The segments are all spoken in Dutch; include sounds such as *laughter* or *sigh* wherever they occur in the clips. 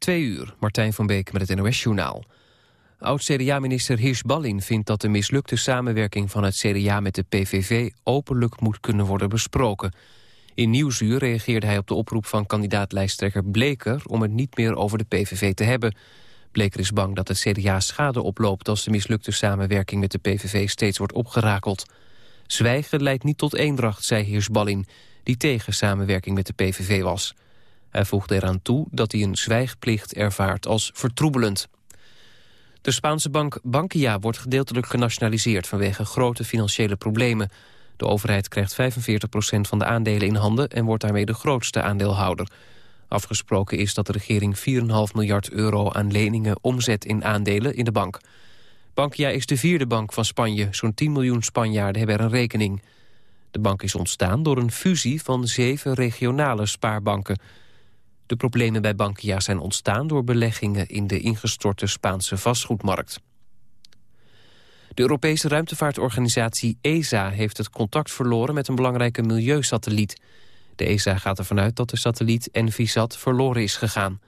Twee uur, Martijn van Beek met het NOS-journaal. Oud-CDA-minister Hirsch-Ballin vindt dat de mislukte samenwerking van het CDA met de PVV openlijk moet kunnen worden besproken. In Nieuwsuur reageerde hij op de oproep van kandidaat-lijsttrekker Bleker om het niet meer over de PVV te hebben. Bleker is bang dat het CDA schade oploopt als de mislukte samenwerking met de PVV steeds wordt opgerakeld. Zwijgen leidt niet tot eendracht, zei Hirsch-Ballin, die tegen samenwerking met de PVV was. Hij voegde eraan toe dat hij een zwijgplicht ervaart als vertroebelend. De Spaanse bank Bankia wordt gedeeltelijk genationaliseerd... vanwege grote financiële problemen. De overheid krijgt 45% van de aandelen in handen... en wordt daarmee de grootste aandeelhouder. Afgesproken is dat de regering 4,5 miljard euro aan leningen omzet in aandelen in de bank. Bankia is de vierde bank van Spanje. Zo'n 10 miljoen Spanjaarden hebben er een rekening. De bank is ontstaan door een fusie van zeven regionale spaarbanken... De problemen bij Bankia zijn ontstaan door beleggingen in de ingestorte Spaanse vastgoedmarkt. De Europese ruimtevaartorganisatie ESA heeft het contact verloren met een belangrijke milieusatelliet. De ESA gaat ervan uit dat de satelliet Envisat verloren is gegaan.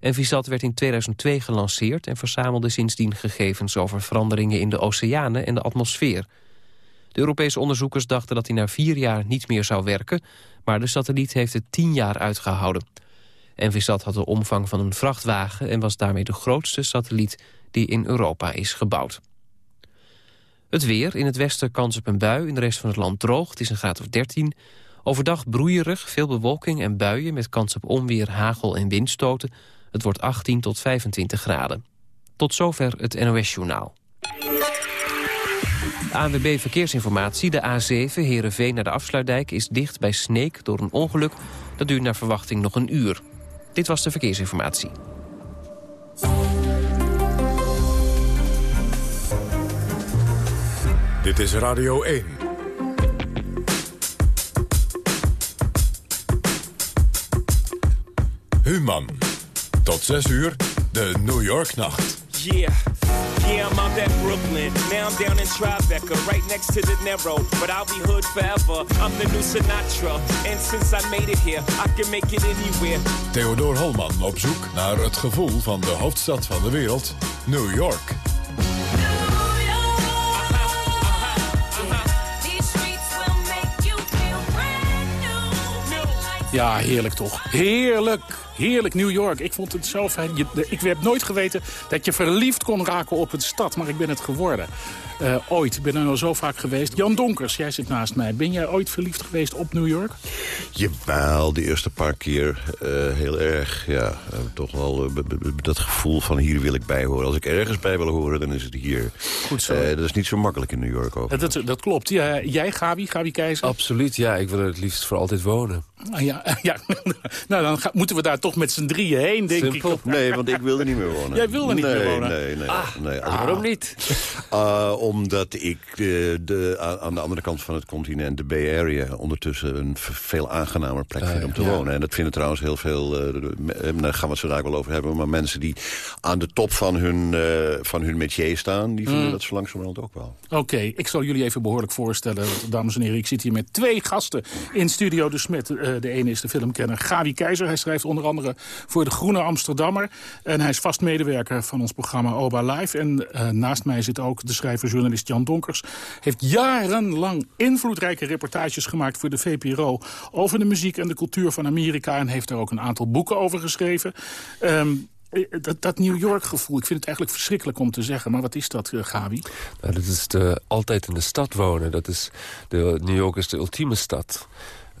Envisat werd in 2002 gelanceerd en verzamelde sindsdien gegevens over veranderingen in de oceanen en de atmosfeer. De Europese onderzoekers dachten dat hij na vier jaar niet meer zou werken, maar de satelliet heeft het tien jaar uitgehouden. Envisat had de omvang van een vrachtwagen... en was daarmee de grootste satelliet die in Europa is gebouwd. Het weer, in het westen kans op een bui, in de rest van het land droog. Het is een graad of 13. Overdag broeierig, veel bewolking en buien... met kans op onweer, hagel en windstoten. Het wordt 18 tot 25 graden. Tot zover het NOS-journaal. ANWB Verkeersinformatie, de A7 Heerenveen naar de Afsluitdijk... is dicht bij Sneek door een ongeluk. Dat duurt naar verwachting nog een uur. Dit was de verkeersinformatie. Dit is Radio 1. Human. Tot 6 uur, de New York Nacht. Yeah. Yeah, I'm out at Brooklyn. Now I'm down in Tribeca, right next to the Narrow. But I'll be hood forever. I'm the new Sinatra. And since I made it here, I can make it anywhere. Theodor Holman op zoek naar het gevoel van de hoofdstad van de wereld, New York. Ja, heerlijk toch. Heerlijk. Heerlijk New York. Ik vond het zo fijn. Je, ik heb nooit geweten dat je verliefd kon raken op een stad. Maar ik ben het geworden. Uh, ooit. Ik ben er al zo vaak geweest. Jan Donkers, jij zit naast mij. Ben jij ooit verliefd geweest op New York? Jawel, de eerste paar keer uh, heel erg. Ja, uh, toch wel dat gevoel van hier wil ik bij horen. Als ik ergens bij wil horen, dan is het hier. Goed zo. dat is niet zo makkelijk in New York ook. Dat, dat, klopt. Ja, jij, Gabi, Gabi Keizer? Absoluut, ja. Ik wil er het liefst voor altijd wonen. Ah, ja, *laughs* ja. nou, dan gaan, moeten we daar toch met z'n drieën heen, denk Simpel. ik. Nee, want ik wil er niet meer wonen. Jij wil er niet nee, meer wonen? Nee, nee, ah, nee. Ah, waarom niet? Uh, *laughs* omdat ik de, de, aan de andere kant van het continent, de Bay Area... ondertussen een veel aangenamer plek vind om te ja. wonen. En dat vinden trouwens heel veel... Uh, daar gaan we het zo dadelijk wel over hebben... maar mensen die aan de top van hun, uh, van hun métier staan... die vinden mm. dat zo langzamerhand ook wel. Oké, okay, ik zal jullie even behoorlijk voorstellen. Dames en heren, ik zit hier met twee gasten in Studio de Smet. de ene is de filmkenner Gavi Keizer. Hij schrijft onder andere voor de Groene Amsterdammer. En hij is vast medewerker van ons programma Oba Live. En uh, naast mij zit ook de schrijver-journalist Jan Donkers. Heeft jarenlang invloedrijke reportages gemaakt voor de VPRO... over de muziek en de cultuur van Amerika. En heeft daar ook een aantal boeken over geschreven. Um, dat, dat, New York-gevoel, ik vind het eigenlijk verschrikkelijk om te zeggen. Maar wat is dat, uh, Gabi? Nou, dat is de, altijd in de stad wonen. Dat is de, New York is de ultieme stad.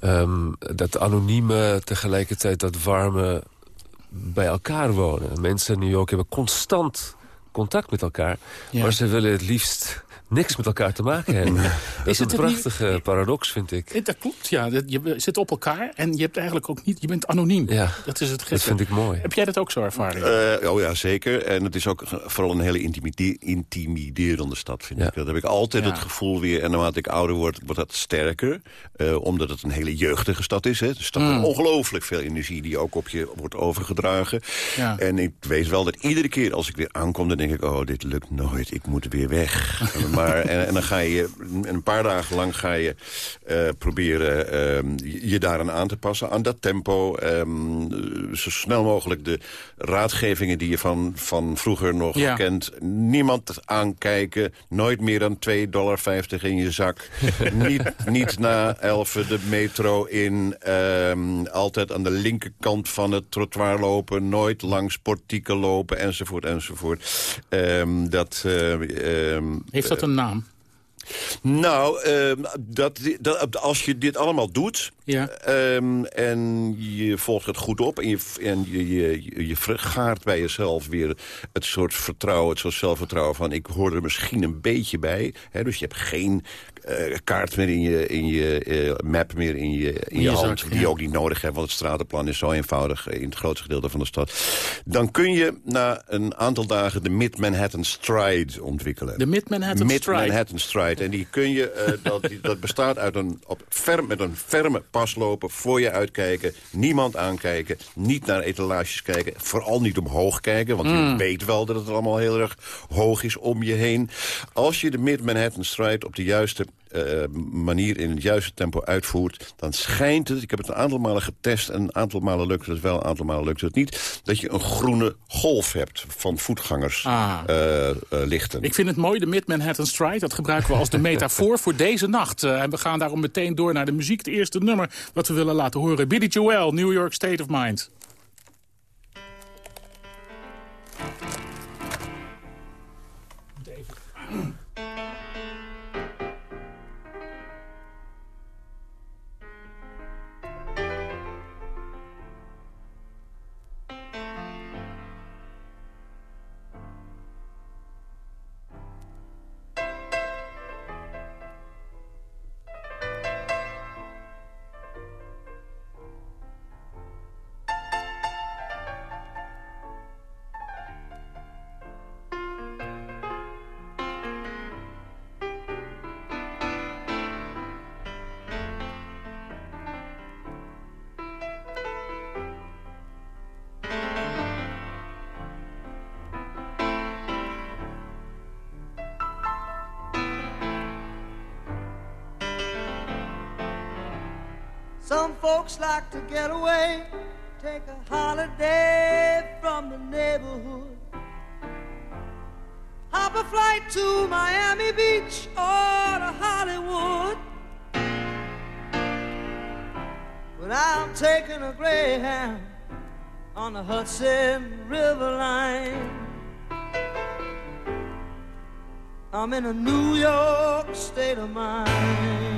Um, dat anonieme, tegelijkertijd dat warme bij elkaar wonen. Mensen in New York hebben constant contact met elkaar. Ja. Maar ze willen het liefst niks met elkaar te maken hebben. dat is, een prachtige niet... paradox, vind ik. Dat klopt, ja. Je zit op elkaar en je hebt eigenlijk ook niet... Je bent anoniem. Ja, dat is het gekke. Dat vind ik mooi. Heb jij dat ook zo ervaren? Uh, oh ja, zeker. En het is ook vooral een hele intimide intimiderende stad, vind ja. ik. Dat heb ik altijd ja. het gevoel weer. En naarmate ik ouder word, wordt dat sterker. Uh, omdat het een hele jeugdige stad is. Hè. De stad mm. ongelooflijk veel energie die ook op je wordt overgedragen. Ja. En ik weet wel dat iedere keer als ik weer aankom... dan denk denk ik, oh, dit lukt nooit. Ik moet weer weg. *laughs* maar, en, en, dan ga je een paar dagen lang ga je uh, proberen uh, je daaraan aan te passen. Aan dat tempo. Um, zo snel mogelijk de raadgevingen die je van, van vroeger nog ja. kent. Niemand aankijken. Nooit meer dan 2,50 dollar in je zak. *laughs* niet, niet na 11 de metro in. Um, altijd aan de linkerkant van het trottoir lopen. Nooit langs portieken lopen. Enzovoort, enzovoort. Dat, uh, Heeft dat een naam? Nou, uh, dat, dat, als je dit allemaal doet... Ja. Um, en je volgt het goed op en je, en je, je, je vergaart bij jezelf weer het soort vertrouwen, het soort zelfvertrouwen van... ik hoor er misschien een beetje bij. Hè, dus je hebt geen uh, kaart meer in je, in je uh, map meer in je, in, je, hand. die je ook niet nodig hebt, want het stratenplan is zo eenvoudig in het grootste gedeelte van de stad. Dan kun je na een aantal dagen de Mid-Manhattan Stride ontwikkelen. De Mid-Manhattan Mid Stride? Mid-Manhattan Stride. En die kun je, uh, *laughs* dat, die, dat bestaat uit een, op ferm, met een ferme pas lopen, voor je uitkijken, niemand aankijken, niet naar etalages kijken, vooral niet omhoog kijken, want mm. je weet wel dat het allemaal heel erg hoog is om je heen. Als je de Mid-Manhattan Stride op de juiste uh, manier in het juiste tempo uitvoert... dan schijnt het, ik heb het een aantal malen getest... en een aantal malen lukt het wel, een aantal malen lukt het niet... dat je een groene golf hebt van voetgangers ah. uh, uh, lichten. Ik vind het mooi, de Mid-Manhattan Stride. Dat gebruiken we als de *laughs* metafoor voor deze nacht. en we gaan daarom meteen door naar de muziek. Het eerste nummer wat we willen laten horen. Billy Joel, New York State of Mind. Holiday from the neighborhood. Hop a flight to Miami Beach or to Hollywood. But I'm taking a Greyhound on the Hudson River line. I'm in a New York state of mind.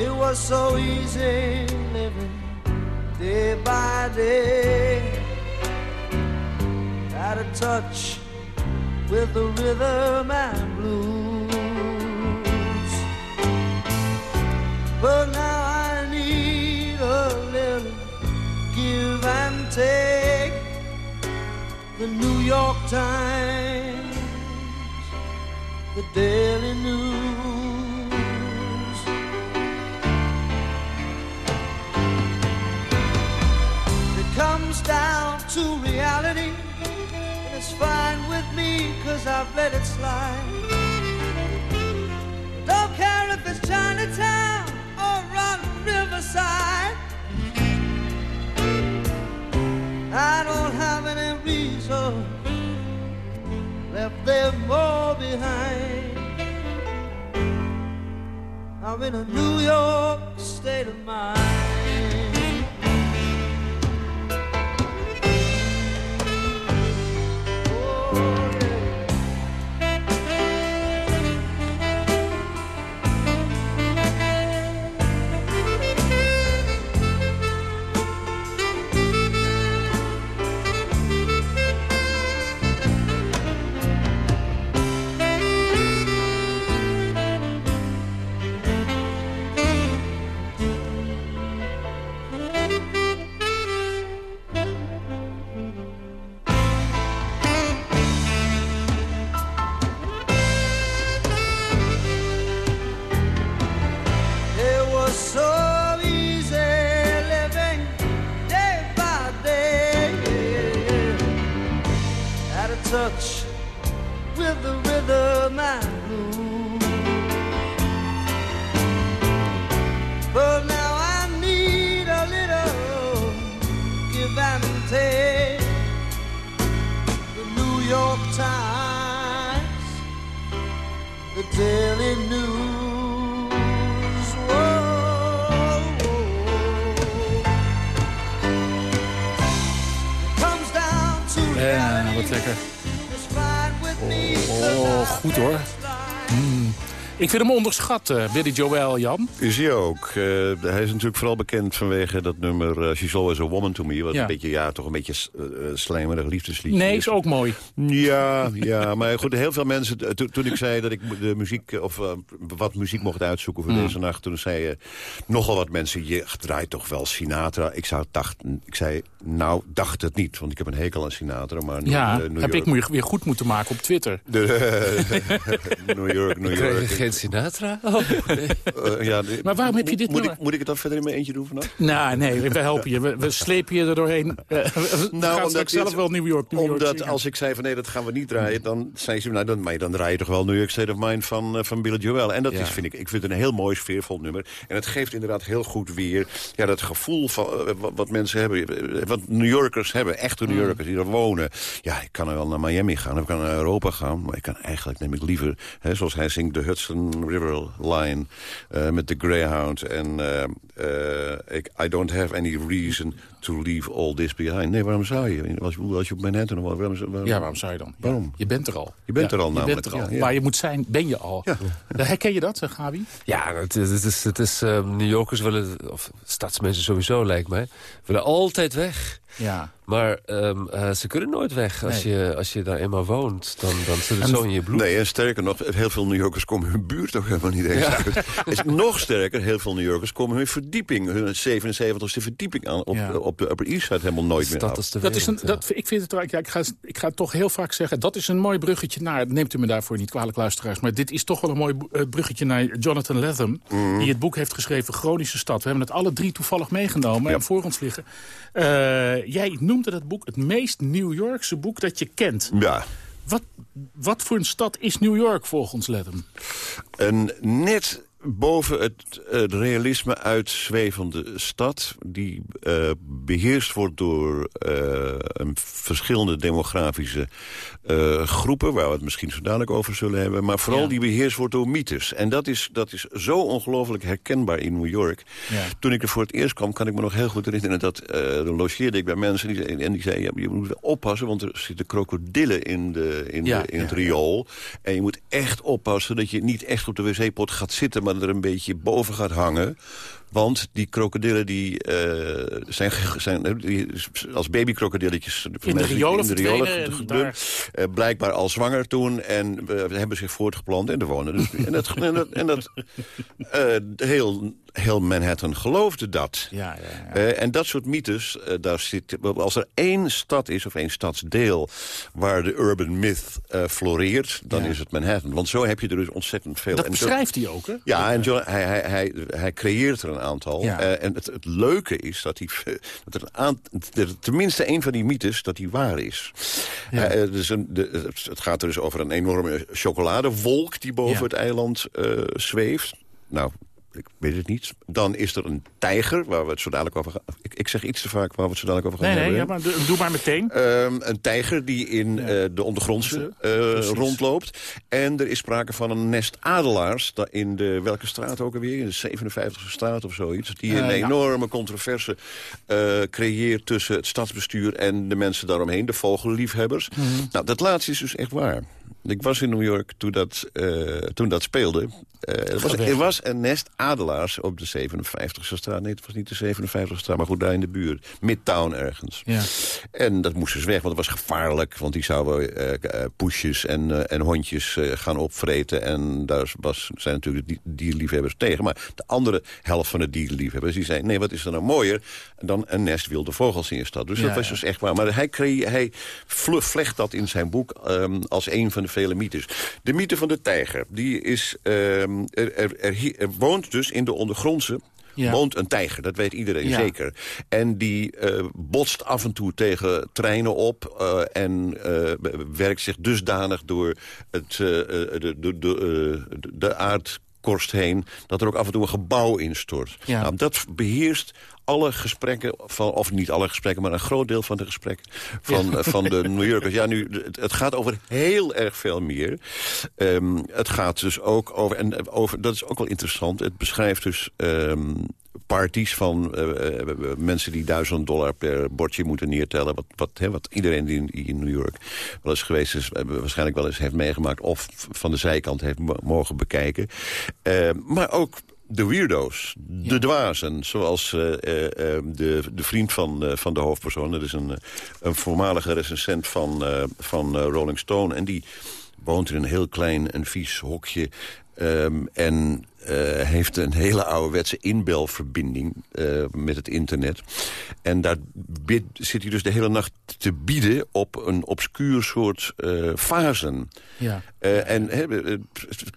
It was so easy living day by day. Out of touch with the rhythm and blues. But now I need a little give and take. The New York Times, the Daily News. Comes down to reality, and it's fine with me, cause I've let it slide. Don't care if it's Chinatown or on Riverside. I don't have any reason left them more behind. I'm in a New York state of mind. Ik vind hem onderschat, eh, Billy Joel, Jan. Is hij ook. Eh, hij is natuurlijk vooral bekend vanwege dat nummer uh, She's Always a Woman to Me. Wat Ja. een beetje, ja, toch een beetje uh, slijmerig liefdesliedje Nee, is ook mooi. Ja, ja, maar goed, heel veel mensen... to- toen ik zei dat ik de muziek, of eh, wat muziek mocht uitzoeken voor deze nacht... toen zeiden nogal wat mensen, je draait toch wel Sinatra? Ik, zou dachten, ik zei, nou, dacht het niet, want ik heb een hekel aan Sinatra. Maar New- Ja, eh, New heb York, ik me weer goed moeten maken op Twitter. De, *laughs* New York, New York. geen Sinatra? *laughs* Oh, nee. Eh, ja, Maar waarom heb je dit moet ik, moet ik het dan verder in mijn eentje doen vandaag? Nou, nee, we helpen je. We, we slepen je er doorheen. Eh, Nou, omdat dit- zelf wel New York, New York Omdat zingen. als ik zei van nee, dat gaan we niet draaien... dan zei ze, nou, dan, maar dan draai je toch wel New York State of Mind van, eh, van Billy Joel. En dat Ja. is, vind ik, ik vind het een heel mooi sfeervol nummer. En het geeft inderdaad heel goed weer ja, dat gevoel van wat, wat mensen hebben. Wat New Yorkers hebben, echte Mm. New Yorkers die er wonen. Ja, ik kan er wel naar Miami gaan, of ik kan naar Europa gaan. Maar ik kan eigenlijk, neem ik liever, hè, zoals hij zingt... de Hudson River Line eh, met de Greyhound. En eh, eh, ik, I don't have any reason to leave all this behind. Nee, waarom zou je? Als, je- als je op Manhattan was, waarom, waarom, Ja, waarom zou je dan? Ja, Waarom? je bent er al. Je bent Ja, er al Je namelijk, bent er al. Waar je moet zijn, ben je al. Ja. Herken je dat, Gabi? Ja, het is, het is, het is eh, New Yorkers willen, of stadsmensen sowieso lijkt mij, willen altijd weg. Ja. Maar ehm, eh, ze kunnen nooit weg. Als, Nee. je, als je daar eenmaal woont, dan, dan zit het zo in je bloed. Nee, en sterker nog, heel veel New Yorkers komen hun buurt toch helemaal niet eens uit. Is nog sterker, heel veel New Yorkers komen hun verdieping, hun 77ste verdieping aan op, Ja. op de Upper East Side helemaal nooit meer Stad Dat is een, ja. dat, ik vind het, ja, ik, ga, ik ga toch heel vaak zeggen, dat is een mooi bruggetje naar, neemt u me daarvoor niet kwalijk luisteraars, maar dit is toch wel een mooi eh, bruggetje naar Jonathan Latham, Mhm. die het boek heeft geschreven, Chronische Stad. We hebben het alle drie toevallig meegenomen Ja. en voor ons liggen. Eh, jij noemde dat boek het meest New Yorkse boek dat je kent. Ja, Wat, wat voor een stad is New York volgens Latham? een net boven het, het realisme uitzwevende stad... die eh, beheerst wordt door eh, verschillende demografische eh, groepen... waar we het misschien zo dadelijk over zullen hebben... maar vooral Ja. die beheerst wordt door mythes. En dat is, dat is zo ongelooflijk herkenbaar in New York. Ja. Toen ik er voor het eerst kwam, kan ik me nog heel goed herinneren... dat dan logeerde ik bij mensen die, en die zeiden... Ja, je moet oppassen, want er zitten krokodillen in, de, in, de, in het riool. En je moet echt oppassen dat je niet echt op de wc-pot gaat zitten... maar er een beetje boven gaat hangen. Want die krokodillen die, eh, zijn, zijn die, als babykrokodilletjes... In de riolen gedumpt, daar- eh, blijkbaar al zwanger toen en eh, hebben zich voortgeplant en er wonen. Dus, en dat, en dat, en dat eh, heel, heel Manhattan geloofde dat. Ja, ja, ja. Eh, en dat soort mythes, eh, daar zit, als er één stad is of één stadsdeel waar de urban myth eh, floreert, dan is het Manhattan. Want zo heb je er dus ontzettend veel. Dat En beschrijft hij ook, hè? ja, en John, hij, hij, hij, hij creëert er een aantal. Ja. Eh, en het, het leuke is dat, hij, *laughs* dat er een aan, dat tenminste een van die mythes dat die waar is. Ja. Eh, eh, dus een, de, het- gaat er dus over een enorme chocoladewolk die boven Ja. het eiland zweeft. Nou, ik weet het niet. Dan is er een tijger, waar we het zo dadelijk over gaan. Ik, ik zeg iets te vaak waar we het zo dadelijk over gaan Nee, nee, hebben. ja, maar doe- maar meteen. Ehm, een tijger die in eh, de ondergrondse eh, rondloopt. En er is sprake van een nest adelaars. In de, welke straat ook alweer? In de 57e straat of zoiets. Die een Eh, ja. enorme controverse creëert tussen het stadsbestuur... en de mensen daaromheen, de vogelliefhebbers. Mhm. Nou, dat laatste is dus echt waar. Ik was in New York toen dat, eh, toen dat speelde. Eh, er, was, er was een nest adelaars op de 57e straat. Nee, het was niet de 57e straat, maar goed, daar in de buurt. Midtown ergens. Ja. En dat moest dus weg, want het was gevaarlijk. Want die zouden eh, poesjes en, en hondjes gaan opvreten. En daar was, zijn natuurlijk de di- dierliefhebbers tegen. Maar de andere helft van de dierliefhebbers die zei... nee, wat is er nou mooier dan een nest wilde vogels in je stad. Dus Ja, dat was ja. dus echt waar. Maar hij, hij vle- vlecht dat in zijn boek ehm, als een van de vele mythes. De mythe van de tijger, die is... ehm, er, er, er, er woont dus in de ondergrondse Ja. woont een tijger, dat weet iedereen Ja. zeker. En die eh, botst af en toe tegen treinen op... eh, en eh, werkt zich dusdanig door het, de, de, de, de aardkorst heen... dat er ook af en toe een gebouw instort. Ja. Nou, dat beheerst alle gesprekken, van, of niet alle gesprekken... maar een groot deel van de gesprekken van, eh, van de New Yorkers. Ja, nu, het, het gaat over heel erg veel meer. Ehm, het gaat dus ook over, en over... Dat is ook wel interessant. Het beschrijft dus... ehm, parties van eh, eh, mensen die duizend dollar per bordje moeten neertellen. Wat, wat, hè, wat iedereen die in, die in New York wel eens geweest is... eh, waarschijnlijk wel eens heeft meegemaakt... of van de zijkant heeft mo- mogen bekijken. Eh, maar ook de weirdo's, de dwazen. Zoals eh, eh, eh, de, de vriend van, van de hoofdpersoon. Dat is een, een voormalige recensent van, van Rolling Stone. En die woont in een heel klein en vies hokje... Ehm, en eh, heeft een hele ouderwetse inbelverbinding eh, met het internet. En daar bid- zit hij dus de hele nacht te bieden op een obscuur soort eh fasen. Ja. Eh, en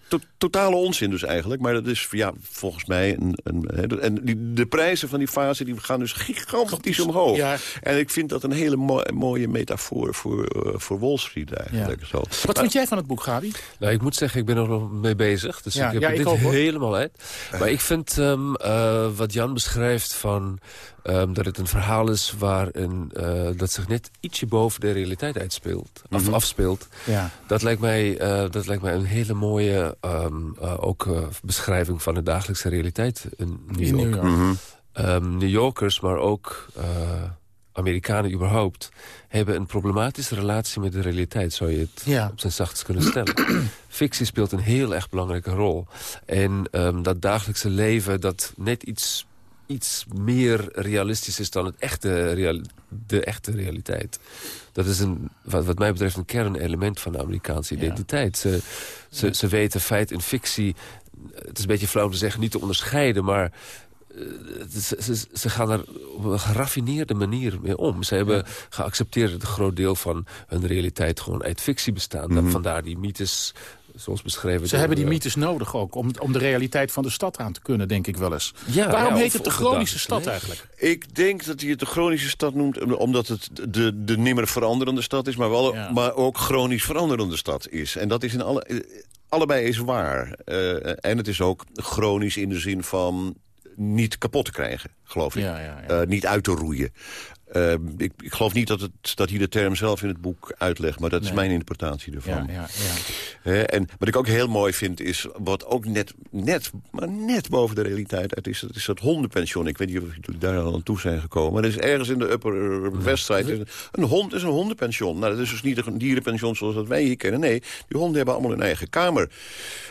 to- totale onzin dus eigenlijk. Maar dat is ja, volgens mij... Een, een, hè, en die, de prijzen van die fase die gaan dus gigantisch omhoog. Ja. En ik vind dat een hele mo- mooie metafoor voor, voor Wall Street eigenlijk. Zo. Wat vind jij van het boek, Gabi? Nou, ik moet zeggen, ik ben er nog mee bezig. Dus Ja, ik heb ja, ik dit ook, hoor. Helemaal uit. Maar ik vind ehm, eh, wat Jan beschrijft van... ehm, dat het een verhaal is waarin eh, dat zich net ietsje boven de realiteit uitspeelt. Of afspeelt. Ja. Dat lijkt mij, eh, dat lijkt mij een hele mooie ehm, eh, ook, beschrijving van de dagelijkse realiteit in New In York. New York. Ehm, New Yorkers, maar ook Amerikanen überhaupt... hebben een problematische relatie met de realiteit, zou je het Ja. op zijn zachtst kunnen stellen. *clears throat* Fictie speelt een heel erg belangrijke rol. En ehm, dat dagelijkse leven dat net iets, iets meer realistisch is dan het echte de echte realiteit. Dat is een, wat, wat mij betreft een kernelement van de Amerikaanse identiteit. Ze, ze, ze weten feit en fictie, het is een beetje flauw te zeggen, niet te onderscheiden... maar ze, ze, ze gaan er op een geraffineerde manier mee om. Ze hebben geaccepteerd dat een groot deel van hun realiteit gewoon uit fictie bestaat. Dat Vandaar die mythes, zoals beschreven. Ze door, hebben die eh, mythes nodig ook, om, om de realiteit van de stad aan te kunnen, denk ik wel eens. Ja, Waarom ja, heet of- het de chronische stad eigenlijk? Ik denk dat hij het de chronische stad noemt... omdat het de, de nimmer veranderende stad is... maar, wel, Ja. maar ook chronisch veranderende stad is. En dat is in alle, eh, allebei is waar. Eh, en het is ook chronisch in de zin van niet kapot te krijgen, geloof ik. Ja, ja, ja. Eh, niet uit te roeien. Eh, ik, ik geloof niet dat, het, dat hij de term zelf in het boek uitlegt... maar dat is mijn interpretatie ervan. Ja, ja, en wat ik ook heel mooi vind is, wat ook net, net, maar net boven de realiteit uit is, dat is dat hondenpension. Ik weet niet of jullie daar al aan toe zijn gekomen. Maar er is ergens in de Upper West Side, een hond is een hondenpension. Nou, dat is dus niet een dierenpension zoals dat wij hier kennen. Nee, die honden hebben allemaal hun eigen kamer.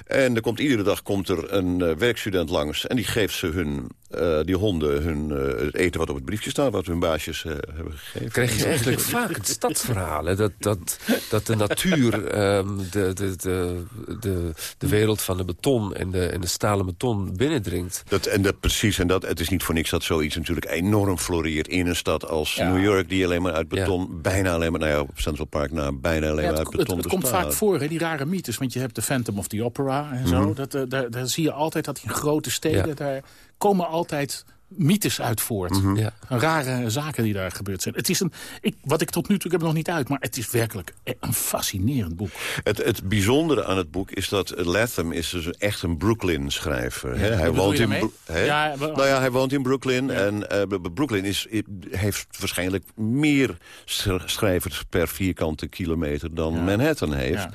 En er komt, iedere dag komt er een eh, werkstudent langs en die geeft ze hun, eh, die honden hun, het eten wat op het briefje staat, wat hun baasjes hebben gegeven. krijg je eigenlijk vaak het stadsverhaal. hè, Dat, dat, dat de natuur ehm, de, de, de, de, de wereld van de beton en de, en de stalen beton binnendringt. Dat, en dat precies, en dat, het is niet voor niks dat zoiets natuurlijk enorm floreert in een stad als Ja. New York, die alleen maar uit beton, bijna alleen maar, nou ja, op Central Park, nou, bijna alleen Ja, maar het, uit het, beton het komt bestaat. vaak voor, hè, die rare mythes. Want je hebt de Phantom of the Opera en zo. Mhm. dat, eh, daar, daar zie je altijd dat in grote steden... Ja. daar komen altijd mythes uit voort. Mhm. Ja. Rare zaken die daar gebeurd zijn. Het is een, ik, wat ik tot nu toe, ik heb het nog niet uit... maar het is werkelijk een fascinerend boek. Het, het bijzondere aan het boek is dat Latham is dus echt een Brooklyn-schrijver. hè. wat Hij woont in? Bro- hè? Ja, nou ja, hij woont in Brooklyn. En eh, Brooklyn is, heeft waarschijnlijk meer sch- schrijvers per vierkante kilometer dan Manhattan heeft.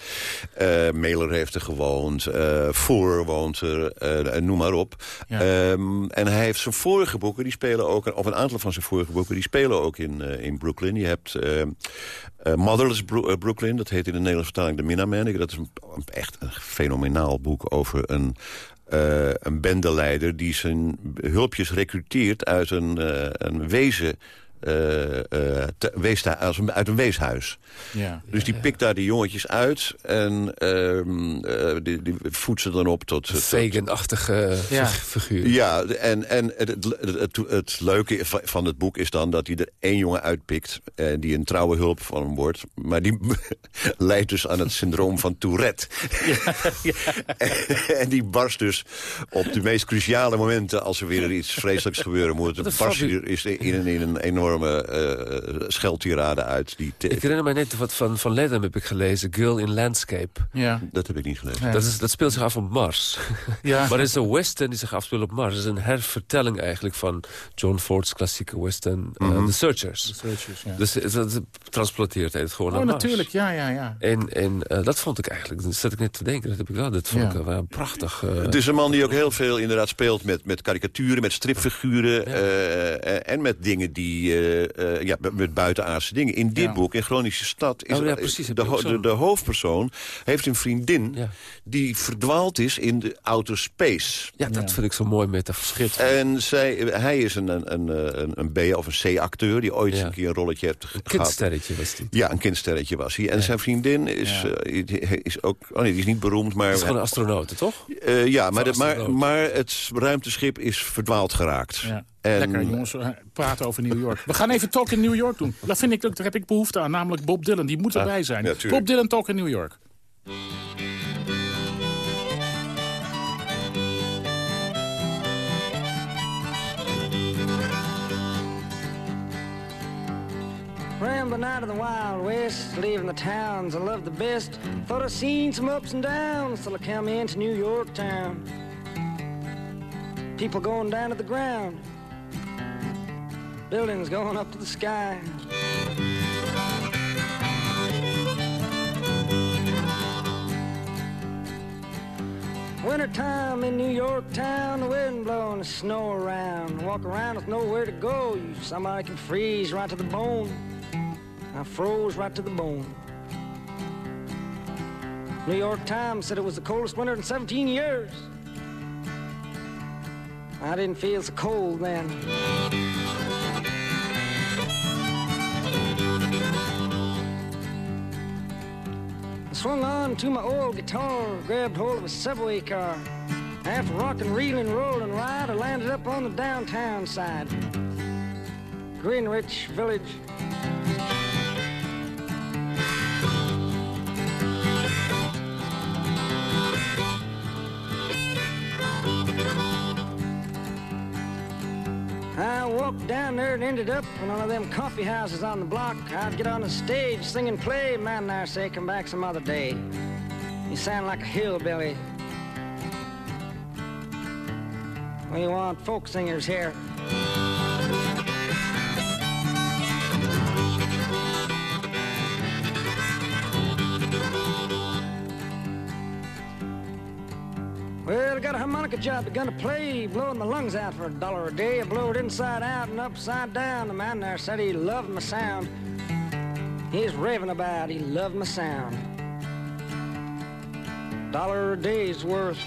Eh Mailer heeft er gewoond. eh Voor woont er. eh, noem maar op. Ja. Ehm, en hij heeft zijn vorige boeken, die spelen ook... of een aantal van zijn vorige boeken, die spelen ook in, eh, in Brooklyn. Je hebt eh, eh, Motherless Bro- Brooklyn, dat heet in de Nederlandse vertaling De Minaman. Dat is een, echt een fenomenaal boek over een... eh, een bendeleider die zijn hulpjes recruteert uit een, een wezen te- weesthu- als een- uit een weeshuis. Ja. Dus die pikt daar die jongetjes uit en ehm, eh, die, die voedt ze dan op tot... tot- Vegan-achtige Ja. fig- figuur. ja, en, en het, het, het, het leuke va- van het boek is dan dat hij er één jongen uitpikt... eh, die een trouwe hulp van hem wordt. Maar die *laughs* leidt dus aan het syndroom van Tourette. *laughs* en die barst dus op de meest cruciale momenten... als er weer iets vreselijks gebeuren moet... een barst is in een, in een enorme eh scheldtirade uit. Die Ik herinner mij net wat van, van Latham heb ik gelezen. Girl in Landscape. Ja. dat heb ik niet gelezen. Dat, is, dat speelt zich af op Mars. *laughs* Ja. maar het is een western die zich afspeelt op Mars. Het is een hervertelling eigenlijk van John Ford's klassieke western eh, The Searchers. Searchers, ja. Dus het, het transplanteert het gewoon Oh, naar Mars. natuurlijk, ja, ja, ja. En, en eh, dat vond ik eigenlijk, dat zat ik net te denken, dat heb ik wel, dat vond Ja. ik wel een prachtig... eh, Het is een man die ook heel veel inderdaad speelt met, met karikaturen, met stripfiguren... eh, en met dingen die, eh, eh, ja, met- met buitenaardse dingen. In dit Ja. boek, in Chronische Stad, is Oh ja, precies, heb de, ho- de, de hoofdpersoon heeft een vriendin... Ja. die verdwaald is in de outer space. ja, dat vind ik zo mooi metafoor. En zij, hij is een, een, een, een, een B- of een C-acteur die ooit Ja. een keer een rolletje heeft ge- Een gehad. kindsterretje was die. Ja, een kindsterretje was hij. En zijn vriendin is, Ja. eh, is ook... Oh nee, die is niet beroemd, maar... Het is gewoon een astronaut, toch? Eh, ja, maar, de- maar, maar het ruimteschip is verdwaald geraakt. Ja. En- Lekker, jongens, praten over New York. We gaan even Talk in New York doen. Dat vind ik, ook- daar heb ik behoefte aan, namelijk Bob Dylan. Die moet erbij zijn. ja. Bob Dylan Talk in New York. Rambling out of the Wild West, leaving the towns I love the best. Thought I'd seen some ups and downs till I come into New York town. People going down to the ground, buildings going up to the sky. Wintertime in New York town, the wind blowing the snow around. Walk around with nowhere to go. You somebody can freeze right to the bone. I froze right to the bone. New York Times said it was the coldest winter in 17 years. I didn't feel so cold then. I swung on to my old guitar, grabbed hold of a subway car. After rocking, reeling, rolling ride, I landed up on the downtown side. Greenwich Village. Walked down there and ended up in one of them coffee houses on the block. I'd get on the stage, sing and play. Man, I say, come back some other day. You sound like a hillbilly. We want folk singers here. Got a harmonica job begun to play, blowing my lungs out for a dollar a day. I blow it inside out and upside down. The man there said he loved my sound. He's raving about he loved my sound. Dollar a day's worth.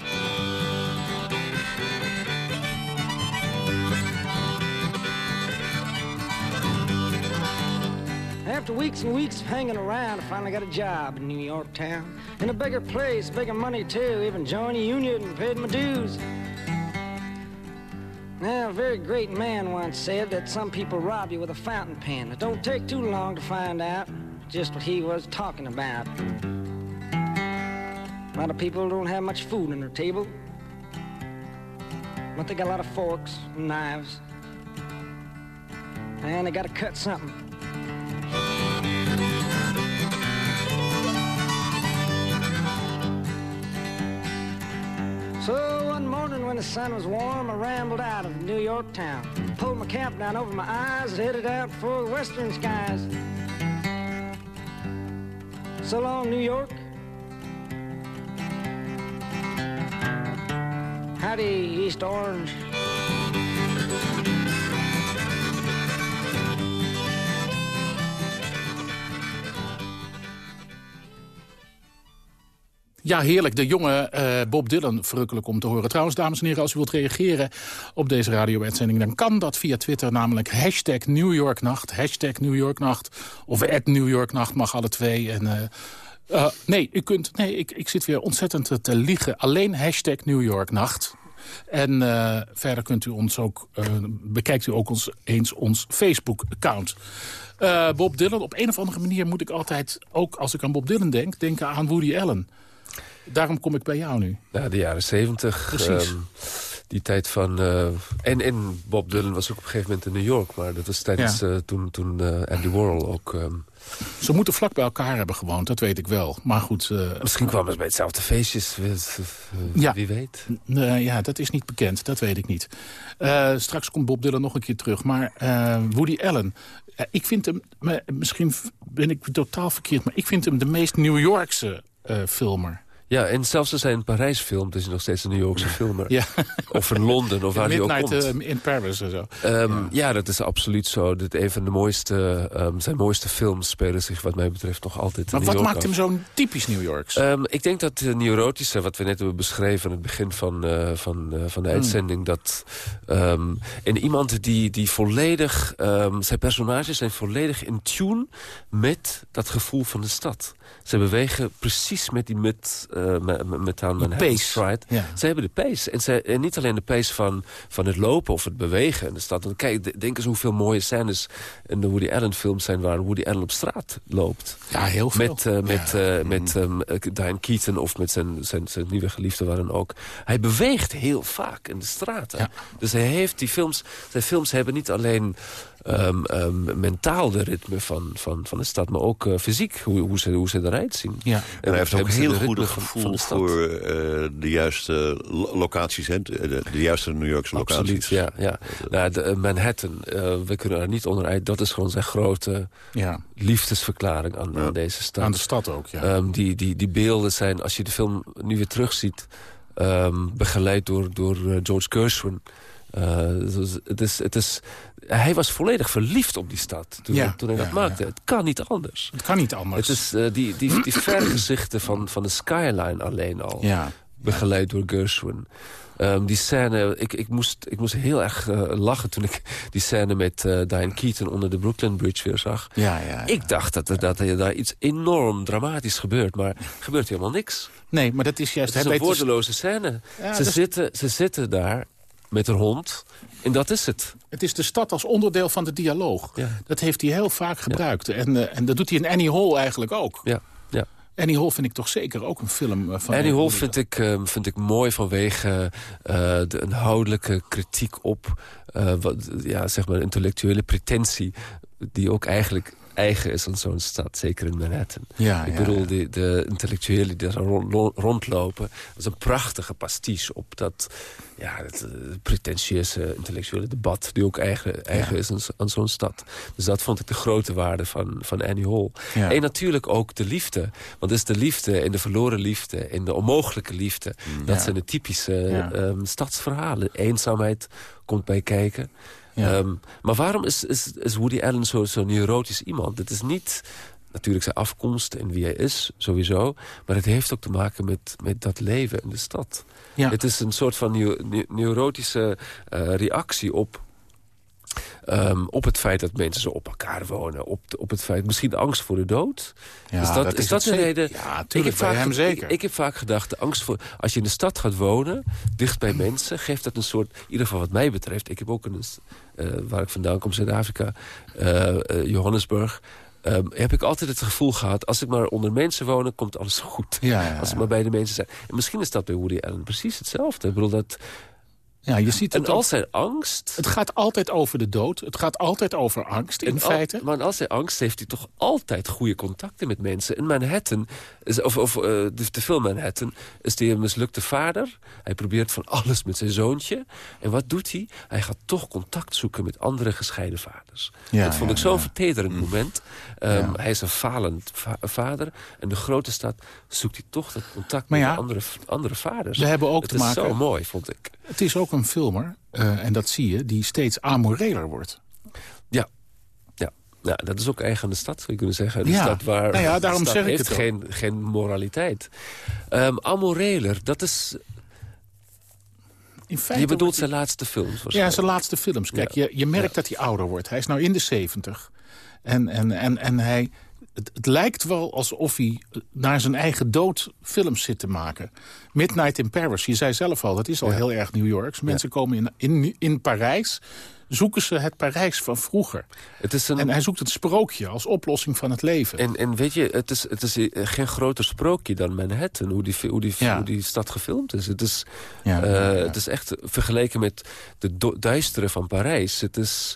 After weeks and weeks of hanging around, I finally got a job in New York town. In a bigger place, bigger money too. Even joined a union and paid my dues. Now, a very great man once said that some people rob you with a fountain pen. It don't take too long to find out just what he was talking about. A lot of people don't have much food on their table, but they got a lot of forks and knives, and they got to cut something. So one morning when the sun was warm, I rambled out of New York town. Pulled my cap down over my eyes, and headed out for the western skies. So long, New York. Howdy, East Orange. Ja, heerlijk. De jonge eh, Bob Dylan, verrukkelijk om te horen. Trouwens, dames en heren, als u wilt reageren op deze radio-uitzending... dan kan dat via Twitter, namelijk hashtag New York Nacht. Hashtag New. Of at New mag alle twee. En, eh, eh, nee, u kunt, nee ik, ik zit weer ontzettend te liegen. Alleen hashtag New. En verder kunt u ons ook, bekijkt u ook eens ons Facebook-account. Bob Dylan, op een of andere manier moet ik altijd, ook als ik aan Bob Dylan denk, denken aan Woody Allen. Daarom kom ik bij jou nu. Ja, de jaren zeventig. Precies. ehm, die tijd van... eh, en, en Bob Dylan was ook op een gegeven moment in New York. Maar dat was tijdens Ja. eh, toen, toen eh, Andy Warhol ook... ehm, Ze moeten vlak bij elkaar hebben gewoond, dat weet ik wel. Maar goed, misschien kwamen ze bij hetzelfde feestjes. Wie, Ja. wie weet. ja, dat is niet bekend, dat weet ik niet. Straks komt Bob Dylan nog een keer terug. Maar Woody Allen, ik vind hem, misschien ben ik totaal verkeerd... maar ik vind hem de meest New Yorkse filmer. Ja, en zelfs als hij in Parijs filmt... is hij nog steeds een New Yorkse *laughs* filmer. Ja. Of in Londen, of waar hij ook komt. eh, in Paris en zo. Ehm, ja. dat is absoluut zo. Dit een van de mooiste, ehm, zijn mooiste films spelen zich wat mij betreft nog altijd in Maar New wat York maakt af. hem zo typisch New Yorks? Ehm, ik denk dat de neurotische, wat we net hebben beschreven... aan het begin van, eh, van, eh, van de Hmm. uitzending... dat en iemand die, die volledig... zijn personages zijn volledig in tune met dat gevoel van de stad. Ze bewegen precies met die met, met, met aan Manhattan pace. Ja. Ze hebben de pace. En, ze, en niet alleen de pace van, van het lopen of het bewegen in de stad. Want kijk, denk eens hoeveel mooie scènes in de Woody Allen films zijn... waar Woody Allen op straat loopt. Ja, heel veel. Met, eh, met, eh, met eh, Diane Keaton of met zijn, zijn, zijn nieuwe geliefde, waar dan ook. Hij beweegt heel vaak in de straten. Ja. Dus hij heeft die films... Zijn films hebben niet alleen ehm, ehm, mentaal de ritme van, van, van de stad... maar ook eh, fysiek, hoe, hoe, ze, hoe ze eruit zien. Ja. En hij heeft ook heel goed gevoel van de stad. voor eh, de juiste lo- locaties. Hè? De, de- de juiste New Yorkse Absoluut, locaties. ja. ja. Nou, de, eh, Manhattan, eh, we kunnen er niet onderuit. Dat is gewoon zijn grote ja, liefdesverklaring aan, aan deze stad. aan de stad ook, ja. Ehm, die, die, die beelden zijn, als je de film nu weer terugziet... ehm, begeleid door, door eh, George Gershwin. Eh, dus het is, het is, hij was volledig verliefd op die stad toen, Ja, toen hij dat maakte. ja. Het kan niet anders. het kan niet anders. Het is eh, die, die, die vergezichten van, van de skyline alleen al. ja. Begeleid door Gershwin. Ehm, die scène, ik, ik, moest, ik moest heel erg eh, lachen toen ik die scène met eh Diane Keaton onder de Brooklyn Bridge weer zag. Ja, ja. Ik dacht dat er, dat er daar iets enorm dramatisch gebeurt, maar er gebeurt helemaal niks. Nee, maar dat is juist... Het is een dus- woordeloze scène. Ja, ze, zitten, ze zitten daar met een hond en dat is het. Het is de stad als onderdeel van de dialoog. Ja. Dat heeft hij heel vaak gebruikt. En, eh, en dat doet hij in Annie Hall eigenlijk ook. Ja, ja. Annie Hall vind ik toch zeker ook een film eh, van... Annie Hall vind ik, ehm, vind ik mooi vanwege eh, de inhoudelijke kritiek op eh, wat, ja, zeg maar intellectuele pretentie... die ook eigenlijk eigen is aan zo'n stad, zeker in Manhattan. Ja, ik bedoel, ja. die, de intellectuelen die daar rond- rond- rondlopen... dat is een prachtige pastiche op dat, ja, dat eh, pretentieuze intellectuele debat... die ook eigen, eigen is aan, zo'n stad. Dus dat vond ik de grote waarde van, van Annie Hall. Ja. En natuurlijk ook de liefde. Want het is de liefde en de verloren liefde en de onmogelijke liefde. Dat Ja. zijn de typische ehm, stadsverhalen. Eenzaamheid komt bij kijken. Ja. Ehm, maar waarom is, is, is Woody Allen zo'n zo neurotisch iemand? Het is niet natuurlijk zijn afkomst en wie hij is, sowieso. Maar het heeft ook te maken met, met dat leven in de stad. Ja. Het is een soort van neu- neu- neurotische eh, reactie op... ehm, op het feit dat mensen zo op elkaar wonen. Op, de- op het feit, misschien de angst voor de dood. Ja, is dat, dat is dat zeker. reden? Ja, ik heb vaak, hem zeker. Ik, ik heb vaak gedacht, de angst voor... Als je in de stad gaat wonen, dicht bij mensen... geeft dat een soort... In ieder geval wat mij betreft... Ik heb ook een... eh, waar ik vandaan kom, Zuid-Afrika... eh, Johannesburg... ehm, heb ik altijd het gevoel gehad... als ik maar onder mensen woon, komt alles goed. Ja, ja, Als ik maar bij de mensen zijn. En misschien is dat bij Woody Allen precies hetzelfde. Ik bedoel, dat... Ja, je ziet En het ook. als zijn angst... Het gaat altijd over de dood. Het gaat altijd over angst, in En al- feite. Maar als hij angst heeft, hij toch altijd goede contacten met mensen. In Manhattan, is, of, of eh, de, de film Manhattan, is hij een mislukte vader. Hij probeert van alles met zijn zoontje. En wat doet hij? Hij gaat toch contact zoeken met andere gescheiden vaders. Ja, dat vond ja, ik zo'n ja. vertederend moment. Ehm. Hij is een falend va- vader. En de grote stad zoekt hij toch dat contact met de andere, andere vaders. we hebben ook het te is maken- zo mooi, vond ik. Het is ook een filmer, eh, en dat zie je, die steeds amoreler wordt. Ja, ja. Ja, dat is ook eigen aan de stad, zou je kunnen zeggen. De Ja. stad waar Nou ja, daarom stad zeg ik het geen, geen moraliteit. Ehm Amoreler, dat is... In feite Je bedoelt zijn laatste films Ja, zijn laatste films. Kijk, je, je merkt dat hij ouder wordt. Hij is nou in de zeventig. En, en, en, en hij, het, het lijkt wel alsof hij naar zijn eigen dood films zit te maken. Midnight in Paris, je zei zelf al, dat is al Ja. heel erg New Yorks. Mensen komen in, in, in Parijs, zoeken ze het Parijs van vroeger. Het is een... En hij zoekt het sprookje als oplossing van het leven. En, en weet je, het is, het is eh, geen groter sprookje dan Manhattan, hoe die, hoe die, Ja. hoe die stad gefilmd is. Het is, eh. Het is echt vergeleken met de do- duistere van Parijs. Het is,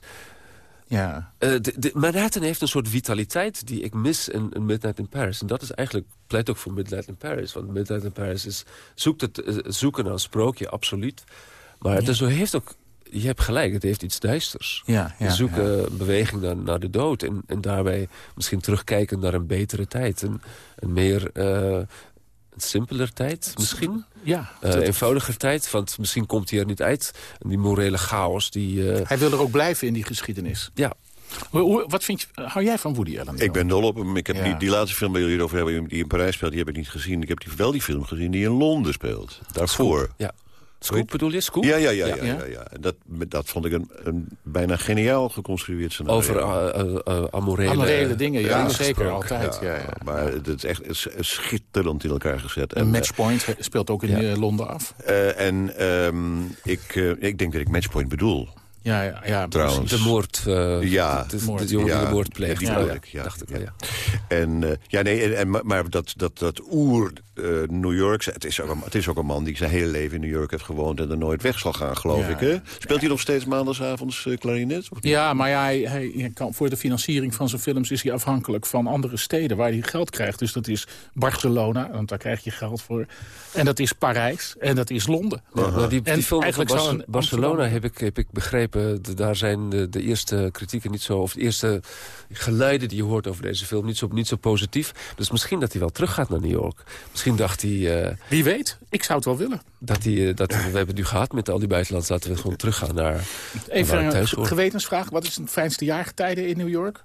ja. eh, de, de- Manhattan heeft een soort vitaliteit die ik mis in, in Midnight in Paris. En dat is eigenlijk, pleit ook voor Midnight in Paris. Want Midnight in Paris is, zoekt het, eh, zoeken naar een sprookje, absoluut. Maar het is, heeft ook, je hebt gelijk, het heeft iets duisters. Ja, ja, zoeken beweging naar, naar de dood. En, en daarbij misschien terugkijken naar een betere tijd. Een, een meer eh, een simpeler tijd misschien. ja. Eh, eenvoudiger tijd. Want misschien komt hij er niet uit. En die morele chaos. Die, eh, hij wil er ook blijven in die geschiedenis. ja, Hoe- hoe- Wat vind je, hou jij van Woody Allen? Ik ben dol op hem. Ik heb Ja. die, die laatste film waar jullie het over hebben, die in Parijs speelt, die heb ik niet gezien. Ik heb die, wel die film gezien die in Londen speelt. Daarvoor. ja. Scoop bedoel je? Scoop? Ja, ja, ja. ja, Ja. ja, ja. En Dat, dat vond ik een, een bijna geniaal geconstrueerd scenario. Over uh, uh, amorele... Amorele dingen, ja, zeker, altijd. Ja, ja. Maar het is echt schitterend in elkaar gezet. En Matchpoint speelt ook in ja. Londen af. eh, en ehm, ik, ik denk dat ik Matchpoint bedoel. Ja, ja, ja Trouwens. De moord. eh, Ja. het is Moord. De jongen die de moord pleegt. Ja, ja. Dacht ik wel, ja. En, eh, ja, nee, en, en- maar- maar dat, dat, dat oer eh, New York... Het is, ook een, het is ook een man die zijn hele leven in New York heeft gewoond... en er nooit weg zal gaan, geloof Ja. ik. Hè? Speelt hij nog steeds maandagavonds eh, klarinet? of niet? Ja, maar ja, hij, hij hij kan, voor de financiering van zijn films is hij afhankelijk van andere steden waar hij geld krijgt. Dus dat is Barcelona, want daar krijg je geld voor. En dat is Parijs en dat is Londen. Ja, maar die, En die film eigenlijk van zou Bas- een Barcelona Amsterdam- heb ik, heb ik begrepen... de- daar zijn de, de eerste kritieken niet zo... of de eerste geluiden die je hoort over deze film niet zo, niet zo positief. Dus misschien dat hij wel teruggaat naar New York. Misschien dacht hij... eh, Wie weet, ik zou het wel willen. dat hij, eh, dat, we hebben het nu gehad met al die buitenlanders... laten we gewoon teruggaan naar... Even een gewetensvraag. Wat is het fijnste jaargetijde in New York?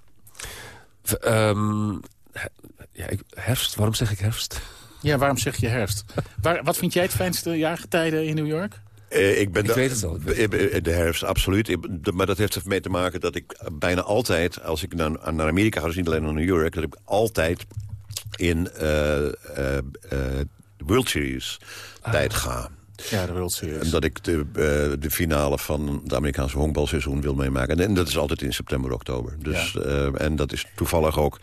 V- ehm, he- ja, ik, herfst, waarom zeg ik herfst? Ja, waarom zeg je herfst? Waar, wat vind jij het fijnste jaargetijde in New York? Eh, ik ben Ik weet het al, weet eh, De herfst, absoluut. Ik- de- Maar dat heeft ermee te maken dat ik bijna altijd... als ik naar, naar Amerika ga, dus niet alleen naar New York... dat ik altijd in eh, eh, eh, de World Series Ah. tijd ga. Ja, de World Series. En dat ik de, eh, de finale van het Amerikaanse honkbalseizoen wil meemaken. En dat is altijd in september, oktober. Dus, eh, en dat is toevallig ook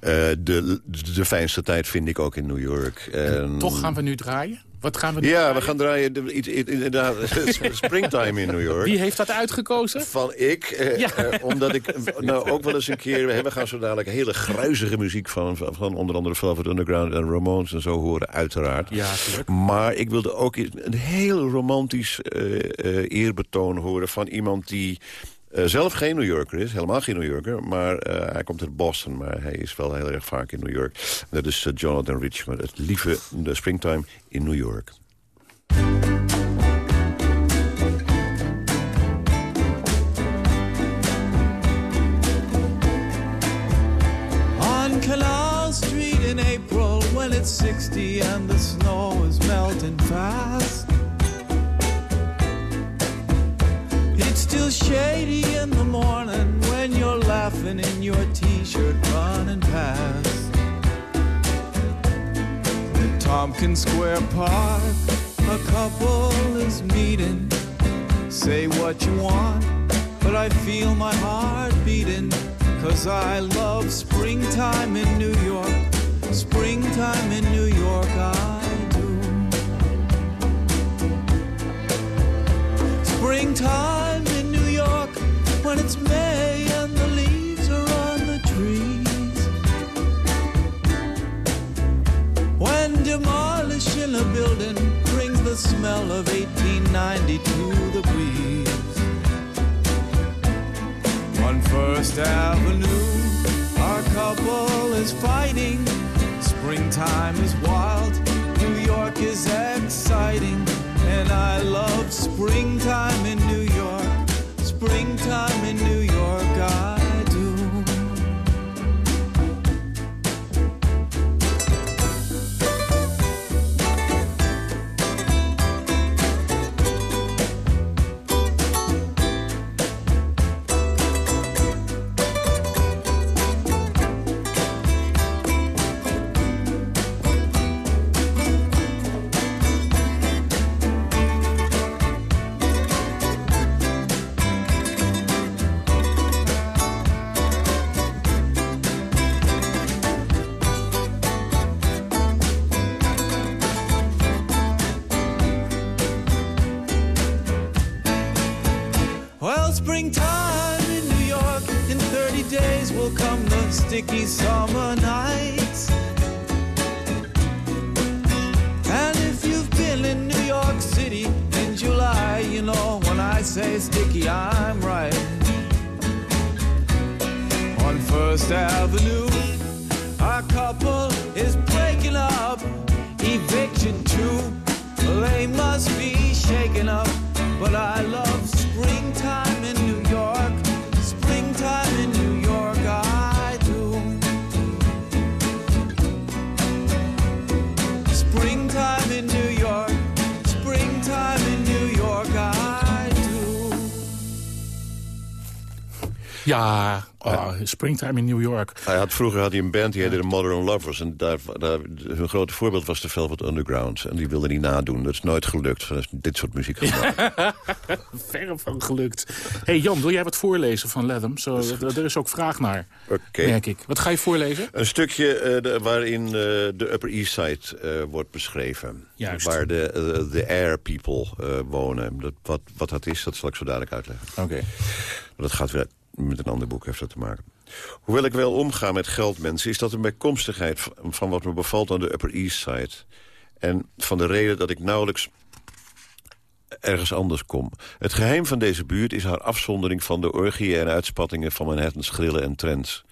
eh, de, de fijnste tijd vind ik ook in New York. En, Toch gaan we nu draaien? Wat gaan we Ja, we gaan draaien. Inderdaad, *laughs* springtime in New York. Wie heeft dat uitgekozen? Van ik, eh, Ja. eh, omdat ik nou ook wel eens een keer... We gaan zo dadelijk hele gruizige muziek van, van, van onder andere Velvet Underground en Ramones en zo horen, uiteraard. Ja, tuurlijk. Maar ik wilde ook een heel romantisch eh, eh, eerbetoon horen van iemand die... eh, zelf geen New Yorker is, helemaal geen New Yorker. Maar eh, hij komt uit Boston, maar hij is wel heel erg vaak in New York. Dat is eh, Jonathan Richman, het lieve Springtime in New York. On Canal Street in April when it's 60 and the snow is melting fast. Still shady in the morning when you're laughing in your t-shirt running past. In Tompkins Square Park, a couple is meeting. Say what you want, but I feel my heart beating. Cause I love springtime in New York. Springtime in New York, I do. Springtime when it's May and the leaves are on the trees. When demolishing a building brings the smell of 1890 to the breeze. On First Avenue, our couple is fighting. Springtime is wild, New York is exciting. And I love springtime in New York. Springtime in New York, I the summer nights. And if you've been in New York City in July, you know when I say sticky, I'm right. On First Avenue, a couple is breaking up. Eviction too, they must be shaken up. But I love springtime in New York. Ja, oh, Springtime in New York. Hij had, vroeger had hij een band, die heette de Modern Lovers. En daar, daar, hun grote voorbeeld was de Velvet Underground. En die wilde hij nadoen. Dat is nooit gelukt. van dit soort muziek *laughs* gemaakt. Verre van gelukt. hey Jan, wil jij wat voorlezen van Latham? Zo, er is ook vraag naar, Oké. merk ik. Wat ga je voorlezen? Een stukje eh, de- waarin eh, de Upper East Side eh, wordt beschreven. Juist. Waar de, de Air People wonen. Dat, wat, wat dat is, dat zal ik zo dadelijk uitleggen. Oké. Dat gaat weer met een ander boek heeft dat te maken. Hoewel ik wel omga met geld, mensen... is dat een bijkomstigheid van- van wat me bevalt aan de Upper East Side. En van de reden dat ik nauwelijks ergens anders kom. Het geheim van deze buurt is haar afzondering van de orgieën en uitspattingen van Manhattans grillen en trends.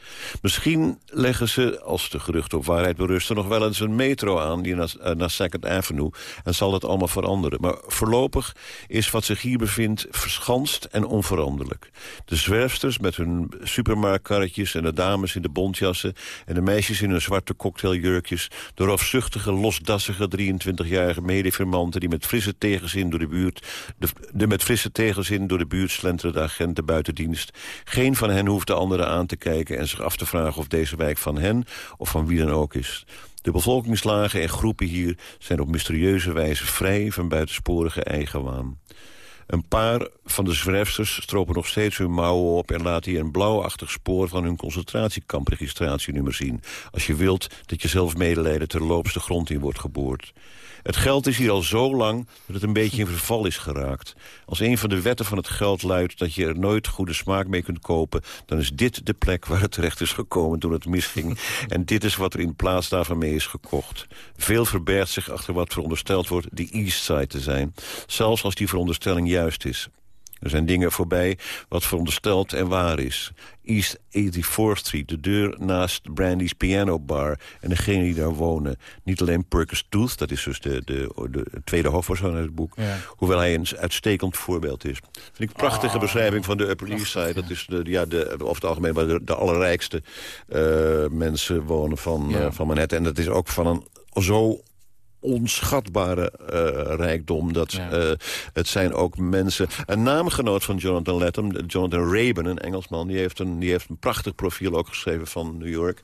Misschien leggen ze, als de geruchten op waarheid berusten, nog wel eens een metro aan die naar, eh, naar Second Avenue en zal dat allemaal veranderen. Maar voorlopig is wat zich hier bevindt verschanst en onveranderlijk. De zwerfsters met hun supermarktkarretjes en de dames in de bontjassen en de meisjes in hun zwarte cocktailjurkjes, de roofzuchtige, losdassige 23-jarige medefirmanten die met frisse tegenzin door de buurt, de, met frisse tegenzin door de buurt slenterende agenten buiten dienst. Geen van hen hoeft de anderen aan te kijken en zich af te vragen of deze wijk van hen of van wie dan ook is. De bevolkingslagen en groepen hier zijn op mysterieuze wijze vrij van buitensporige eigenwaan. Een paar van de zwerfsters stropen nog steeds hun mouwen op... en laten hier een blauwachtig spoor van hun concentratiekampregistratienummer zien... als je wilt dat je zelf medelijden terloops de grond in wordt geboord. Het geld is hier al zo lang dat het een beetje in verval is geraakt. Als een van de wetten van het geld luidt dat je er nooit goede smaak mee kunt kopen... dan is dit de plek waar het terecht is gekomen toen het misging. *laughs* En dit is wat er in plaats daarvan mee is gekocht. Veel verbergt zich achter wat verondersteld wordt de East Side te zijn. Zelfs als die veronderstelling juist is. Er zijn dingen voorbij wat verondersteld en waar is. East 84th Street, de deur naast Brandy's Piano Bar... en degene die daar wonen. Niet alleen Perkins Tooth, dat is dus de, de, de tweede hoofdpersoon uit het boek... Ja. hoewel hij een uitstekend voorbeeld is. vind ik een prachtige beschrijving van de Upper East Side. Dat is de, ja, de, over het algemeen waar de, de allerrijkste eh, mensen wonen van, Ja. eh, van Manhattan. En dat is ook van een zo onschatbare eh, rijkdom. Dat, Ja. eh, het zijn ook mensen... Een naamgenoot van Jonathan Latham, Jonathan Raben, een Engelsman... die heeft een, die heeft een prachtig profiel ook geschreven van New York.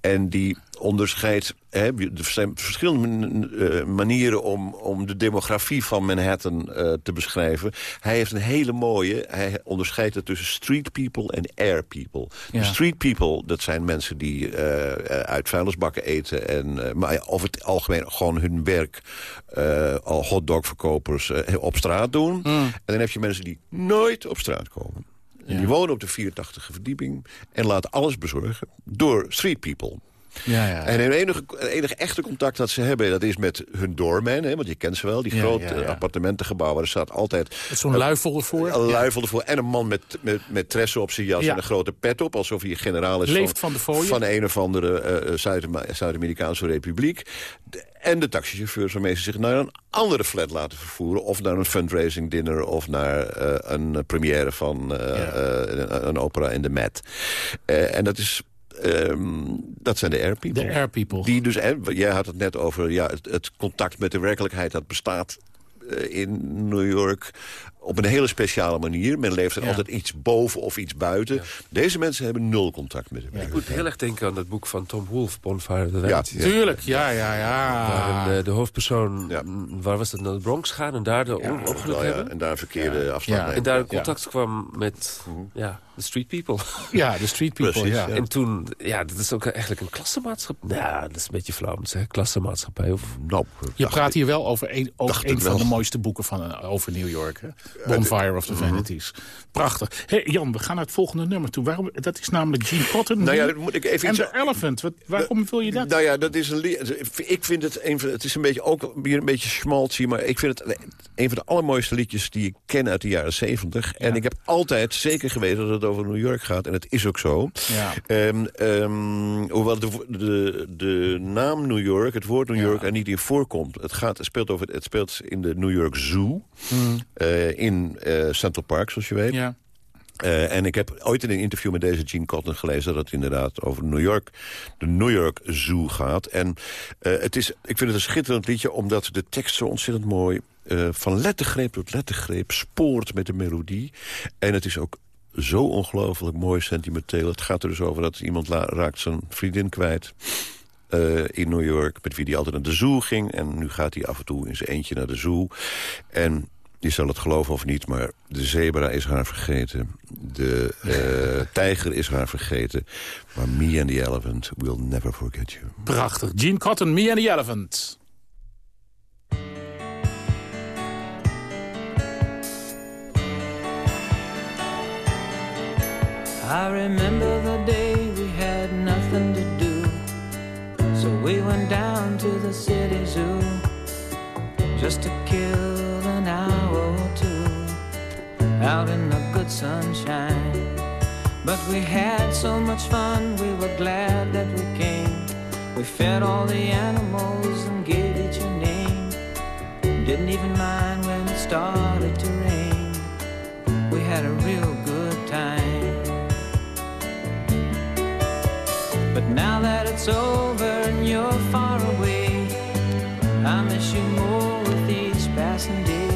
En die onderscheidt... Hè, er zijn verschillende eh, manieren om, om de demografie van Manhattan eh, te beschrijven. Hij heeft een hele mooie... Hij onderscheidt het tussen street people en air people. Ja. De street people, dat zijn mensen die eh, uit vuilnisbakken eten... En, eh, maar over het algemeen gewoon hun werk... al hotdogverkopers op straat doen. En dan heb je mensen die nooit op straat komen. Ja. Die wonen op de 84e verdieping en laten alles bezorgen door street people. Ja, ja. En het enige, enige echte contact dat ze hebben, dat is met hun doorman. Hè, want je kent ze wel, die Ja, grote ja. appartementengebouwen. Waar er staat altijd zo'n luifel ervoor. een luifel ervoor. En een man met, met, met tressen op zijn jas Ja. en een grote pet op. Alsof hij generaal is Leeft van de van een of andere eh, Zuid- Zuid-Amerikaanse republiek. De- en de taxichauffeurs waarmee ze zich naar een andere flat laten vervoeren. Of naar een fundraising dinner. Of naar eh, een première van eh, eh, een, een opera in de Met. Eh, en dat is... ehm, dat zijn de air people. De air people. Die dus, jij had het net over ja, het, het contact met de werkelijkheid dat bestaat eh, in New York op een hele speciale manier. Men leeft er Ja. altijd iets boven of iets buiten. Deze mensen hebben nul contact met de Ik moet heel erg denken aan dat boek van Tom Wolfe, Bonfire the Ja, Night. ja. Tuurlijk, ja, ja, ja. Waarin de, de hoofdpersoon, Ja. waar was dat, naar de Bronx gaan en daar de ongeluk Nou ja, hebben. en daar een verkeerde afstand Ja. En daar in contact kwam met ja, de street people. Ja, de street people, Precies, ja. ja. En toen, ja, dat is ook eigenlijk een klassenmaatschappij. Nou, dat is een beetje flauw om te zeggen. Klassenmaatschappij. Of, Nou, Je praat ik. hier wel over een, een van wel. de mooiste boeken van, over New York. Hè? Bonfire of the Vanities. Prachtig. Hey, Jan, we gaan naar het volgende nummer toe. Waarom, dat is namelijk Gene Cotton. Nou ja, dat moet ik even en iets- de Elephant. Wat, waarom wil je dat? Nou ja, dat is een. Ik vind het een van, het is een beetje ook weer een beetje schmaltzy, maar ik vind het een van de allermooiste liedjes die ik ken uit de jaren zeventig. En ik heb altijd zeker geweten dat het over New York gaat, en het is ook zo. Ja. Ehm, ehm, hoewel de, de, de naam New York, het woord New York, er niet in voorkomt. Het, gaat, het, speelt over, het speelt in de New York Zoo, eh, in eh, Central Park, zoals je weet. Ja. Eh, en ik heb ooit in een interview met deze Gene Cotton gelezen... dat het inderdaad over New York, de New York Zoo gaat. En eh, het is, ik vind het een schitterend liedje... omdat de tekst zo ontzettend mooi... van lettergreep tot lettergreep spoort met de melodie. En het is ook zo ongelooflijk mooi sentimenteel. Het gaat er dus over dat iemand raakt zijn vriendin kwijt... in New York, met wie hij altijd naar de zoo ging. En nu gaat hij af en toe in zijn eentje naar de zoo. En je zal het geloven of niet, maar de zebra is haar vergeten. De eh, *laughs* tijger is haar vergeten. Maar me and the elephant will never forget you. Prachtig. Gene Cotton, Me and the Elephant. I remember the day we had nothing to do. So we went down to the city zoo just to kill out in the good sunshine. But we had so much fun, we were glad that we came. We fed all the animals and gave each a name. Didn't even mind when it started to rain. We had a real good time. But now that it's over and you're far away, I miss you more with each passing day.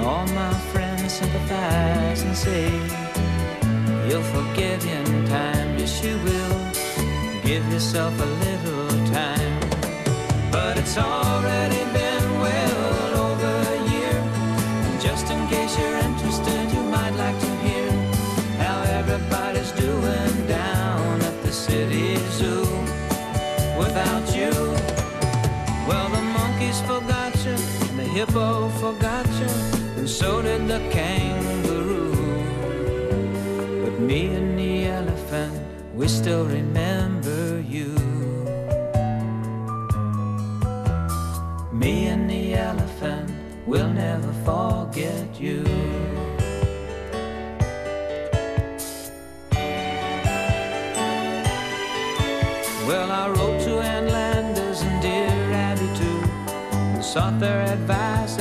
All my sympathize and say, You'll forgive in time, yes you will. Give yourself a little time. But it's already been well over a year. And just in case you're interested, you might like to hear how everybody's doing down at the city zoo without you. Well, the monkeys forgot you, and the hippo so did the kangaroo. But me and the elephant, we still remember you. Me and the elephant, we'll never forget you. Well, I wrote to Ann Landers and dear Abby too, and sought their advice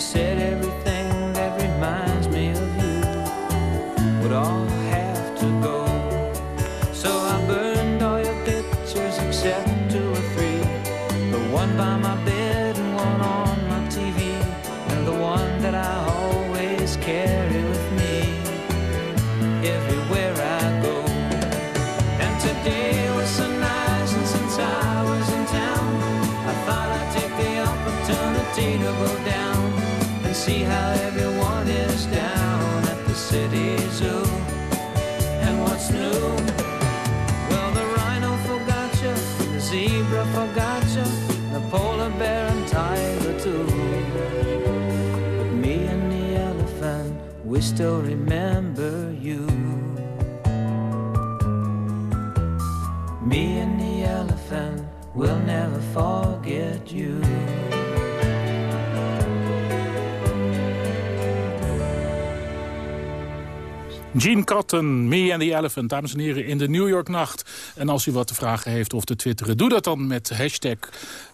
said everything that reminds me of you. Would all still remember you. Me and the elephant will never forget you. Gene Cotton, Me and the Elephant, dames en heren, in de New York Nacht. En als u wat te vragen heeft of te twitteren, doe dat dan met hashtag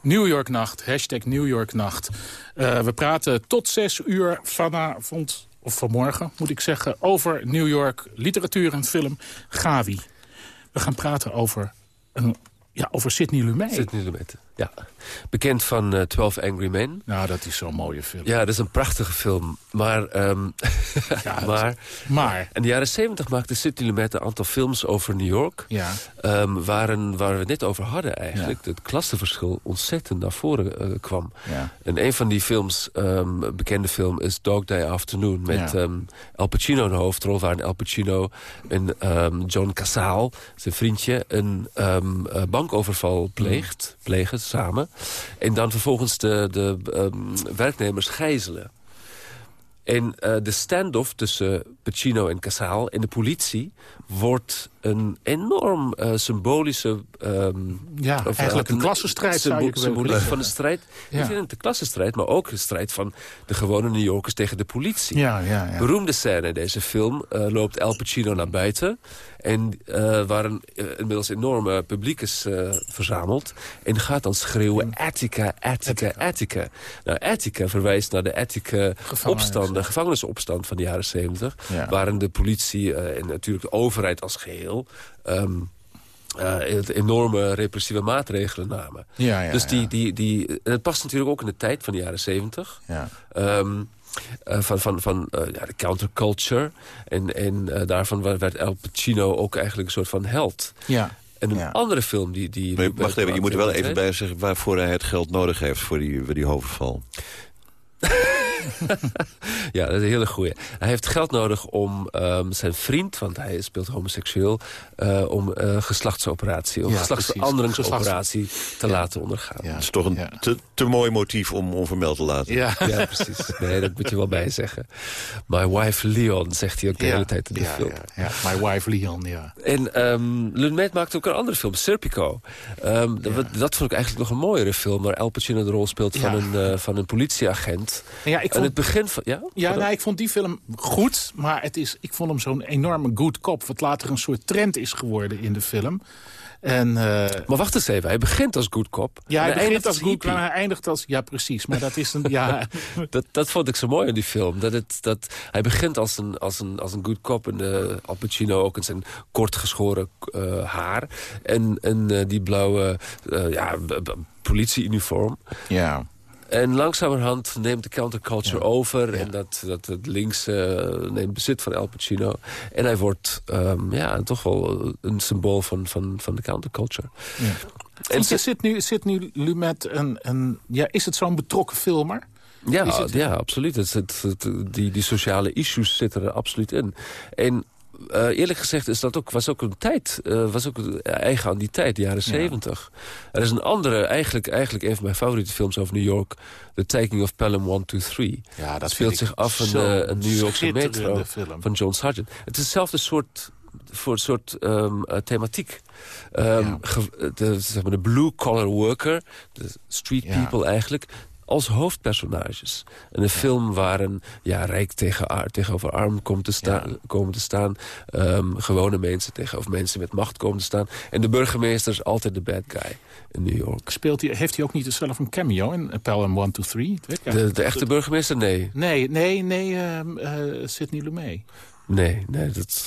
New York Nacht. Hashtag New York Nacht. Eh, we praten tot zes uur vanavond, of vanmorgen moet ik zeggen, over New York literatuur en film Gavi. We gaan praten over, een, ja, over Sidney Lumet. Sidney Lumet, ja. Bekend van eh, 12 Angry Men. Nou, dat is zo'n mooie film. Ja, dat is een prachtige film. Maar, ehm, *laughs* maar, maar... in de jaren 70 maakte Sidney Lumet een aantal films over New York. Ja. ehm, waren, waar we het net over hadden eigenlijk. Het klassenverschil ontzettend naar voren eh, kwam. Ja. En een van die films, ehm, een bekende film, is Dog Day Afternoon. Met Ja. ehm, Al Pacino in de hoofdrol. Waarin Al Pacino en ehm, John Casale, zijn vriendje, een ehm, eh, bankoverval pleegt, plegen samen. En dan vervolgens de, de ehm, werknemers gijzelen. En eh, de standoff tussen Pacino en Casal en de politie... wordt een enorm eh, symbolische... ehm, Ja, of, eigenlijk eh, een klassenstrijd symbo- symboliek van de strijd. Ja. Niet alleen de klassenstrijd, maar ook de strijd van de gewone New Yorkers tegen de politie. Ja, ja, ja. Beroemde scène in deze film eh, loopt Al Pacino naar buiten. En eh, waar een eh, inmiddels enorme publiek is eh, verzameld. En gaat dan schreeuwen Attica, Attica, Attica. Nou, Attica verwijst naar de Attica-opstand, de gevangenisopstand van de jaren 70. Ja. Waarin de politie eh, en natuurlijk de overheid als geheel... ehm, eh, enorme repressieve maatregelen namen. Ja, ja, dus die, ja. die, die, en het past natuurlijk ook in de tijd van de jaren 70. Ja. Ehm, eh, van van, van eh, ja, de counterculture. En, en eh, daarvan werd Al Pacino ook eigenlijk een soort van held. Ja. En een Ja. andere film die... die Maar wacht even, je moet er wel even bij zeggen waarvoor hij het geld nodig heeft voor die, voor die hoofdval. *laughs* *laughs* Ja, dat is een hele goeie. Hij heeft geld nodig om ehm, zijn vriend, want hij speelt homoseksueel... eh, om eh geslachtsoperatie, of Ja, geslachtsveranderingsoperatie te laten ondergaan. Ja. Dat is toch een Ja. te, te mooi motief om onvermeld te laten. Ja. Ja, precies. Nee, dat moet je wel bij zeggen. My wife Leon, zegt hij ook de hele tijd in de ja, film. Ja, ja. My wife Leon, ja. En um, Lumet maakte ook een andere film, Serpico. Ehm, dat, dat vond ik eigenlijk nog een mooiere film... waar Al Pacino de rol speelt van, Ja. een, eh, van een politieagent. Ja, ik En het begin van... Ja, ja nou, ik vond die film goed, maar het is, ik vond hem zo'n enorme good cop... wat later een soort trend is geworden in de film. En, eh, Maar wacht eens even, hij begint als good cop. ja, En hij begint eindigt als good, maar hij eindigt als... Ja, precies, maar dat is een... Ja, *laughs* Dat, dat vond ik zo mooi in die film. Dat het, dat, hij begint als een, als een, als een good cop. En uh, Al Pacino ook in zijn kort geschoren uh, haar. En, en die blauwe ja, politieuniform. ja. En langzamerhand neemt de counterculture Ja. over. Ja. En dat, dat het links uh, neemt bezit van Al Pacino. En hij wordt um, ja, toch wel een symbool van, van, van de counterculture. Ja. En zit, zit, nu, zit nu Lumet een, een... Ja, is het zo'n betrokken filmer? Ja, het- ja absoluut. Het, het- die, die sociale issues zitten er absoluut in. En eh, eerlijk gezegd is dat ook, was ook een tijd, eh, was ook eigen aan die tijd, de jaren zeventig. Er is een andere, eigenlijk, eigenlijk een van mijn favoriete films over New York, The Taking of Pelham 123. Ja, dat speelt zich af in de een New Yorkse metro film. van John Sargent. Het is hetzelfde soort voor soort ehm, eh, thematiek. Ehm, Ja. de, zeg maar de blue-collar worker, de street Ja. people eigenlijk als hoofdpersonages. En een film waar een ja, rijk tegen, tegenover arm komt te staan, Ja. komen te staan. ehm, gewone mensen tegenover mensen met macht komen te staan. En de burgemeester is altijd de bad guy in New York. Speelt hij, heeft hij ook niet zelf een cameo in Pelham 1, 2, 3? Dat weet ik De, echte burgemeester? Nee. Nee, nee, nee, eh, Sidney Lumet. Nee, nee, dat...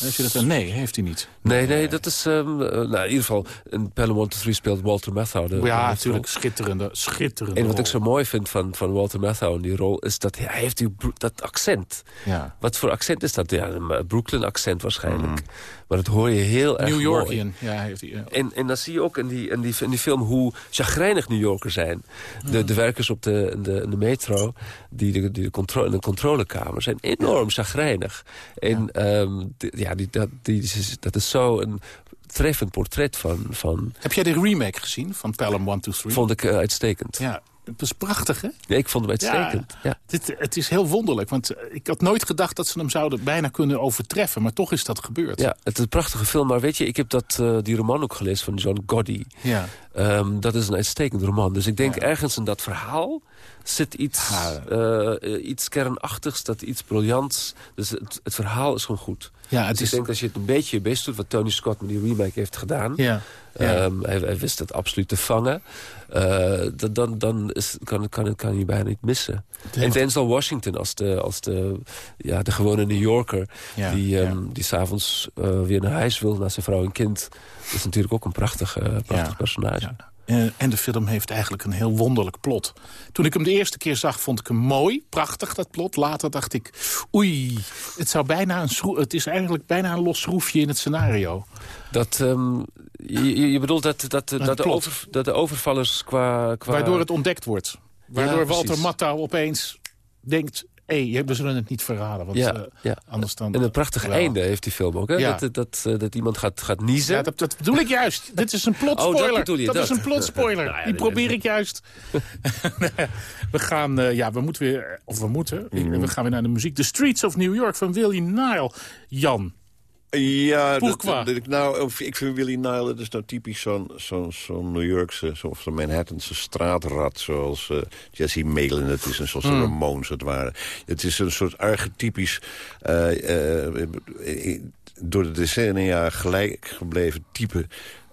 Heeft hij dat, nee, heeft hij niet. Nee, nee, dat is... ehm, eh, nou, in ieder geval, in Pelham 1 3 speelt Walter Matthau. De, ja, natuurlijk, schitterende, schitterende En wat ik zo mooi vind van, van Walter Matthau in die rol... is dat hij, heeft die, dat accent. Ja. Wat voor accent is dat? Ja, een Brooklyn-accent waarschijnlijk. Maar dat hoor je heel erg New mooi. Yorkian, ja, heeft hij. ja. En, en dan zie je ook in die, in die, in die film hoe chagrijnig New Yorkers zijn. De, de werkers op de, de, de metro, die, de, die de contro in de controlekamer, zijn enorm chagrijnig. En ehm, die- ja, die, dat, die, dat is zo een treffend portret van, van Heb jij de remake gezien van Pelham 1, 2, 3? vond ik eh, uitstekend. Ja, het was prachtig, hè? Nee, ik vond hem uitstekend. Ja. Dit, het is heel wonderlijk, want eh, ik had nooit gedacht dat ze hem zouden bijna kunnen overtreffen. Maar toch is dat gebeurd. Ja, het is een prachtige film. Maar weet je, ik heb dat, eh, die roman ook gelezen van John Gotti. Ja. Ehm, dat is een uitstekend roman. Dus ik denk Ja. ergens in dat verhaal zit iets, eh, iets kernachtigs, dat iets briljants. Dus het, het verhaal is gewoon goed. Ja, het dus is- ik denk als je het een beetje je best doet, wat Tony Scott met die remake heeft gedaan. Ja. Ja. Ehm, hij, hij wist het absoluut te vangen. Eh, dan dan, dan is, kan, kan, kan je bijna niet missen. En Denzel Washington als de, als de, ja, de gewone New Yorker... Ja, die, ja. die s'avonds uh, weer naar huis wil, naar zijn vrouw en kind... is natuurlijk ook een prachtig, prachtig personage. Ja. En, de film heeft eigenlijk een heel wonderlijk plot. Toen ik hem de eerste keer zag, vond ik hem mooi, prachtig, dat plot. Later dacht ik, oei, het, zou bijna een het is eigenlijk bijna een los schroefje in het scenario. Dat, ehm, je, bedoelt dat, dat, dat, de, over, dat de overvallers qua... qua Waardoor het ontdekt wordt. Waardoor Ja, Walter. Matthau opeens denkt... E. We zullen het niet verraden, want Ja, eh, ja. anders dan... En een prachtig Wel. einde heeft die film ook. Hè? Ja. Dat, dat, eh, dat iemand gaat, gaat niezen. Ja, dat, dat bedoel ik juist. *laughs* Dit is een Oh, dat plotspoiler. bedoel je, dat, dat. is een plotspoiler. *laughs* Nou ja, Die dat- probeer ik juist. *laughs* we gaan, eh, ja, we moeten weer, of we moeten, Mhm. we gaan weer naar de muziek. The Streets of New York van Willie Nile. Jan. Ja, dat, dat nou, ik vind Willie Nile, dat is nou typisch zo'n zo'n zo'n New Yorkse, zo- of zo'n Manhattanse straatrat, zoals eh, Jesse Malin het is, en zoals de Ramones het waren. Het is een soort archetypisch, eh, eh, door de decennia gelijk gebleven type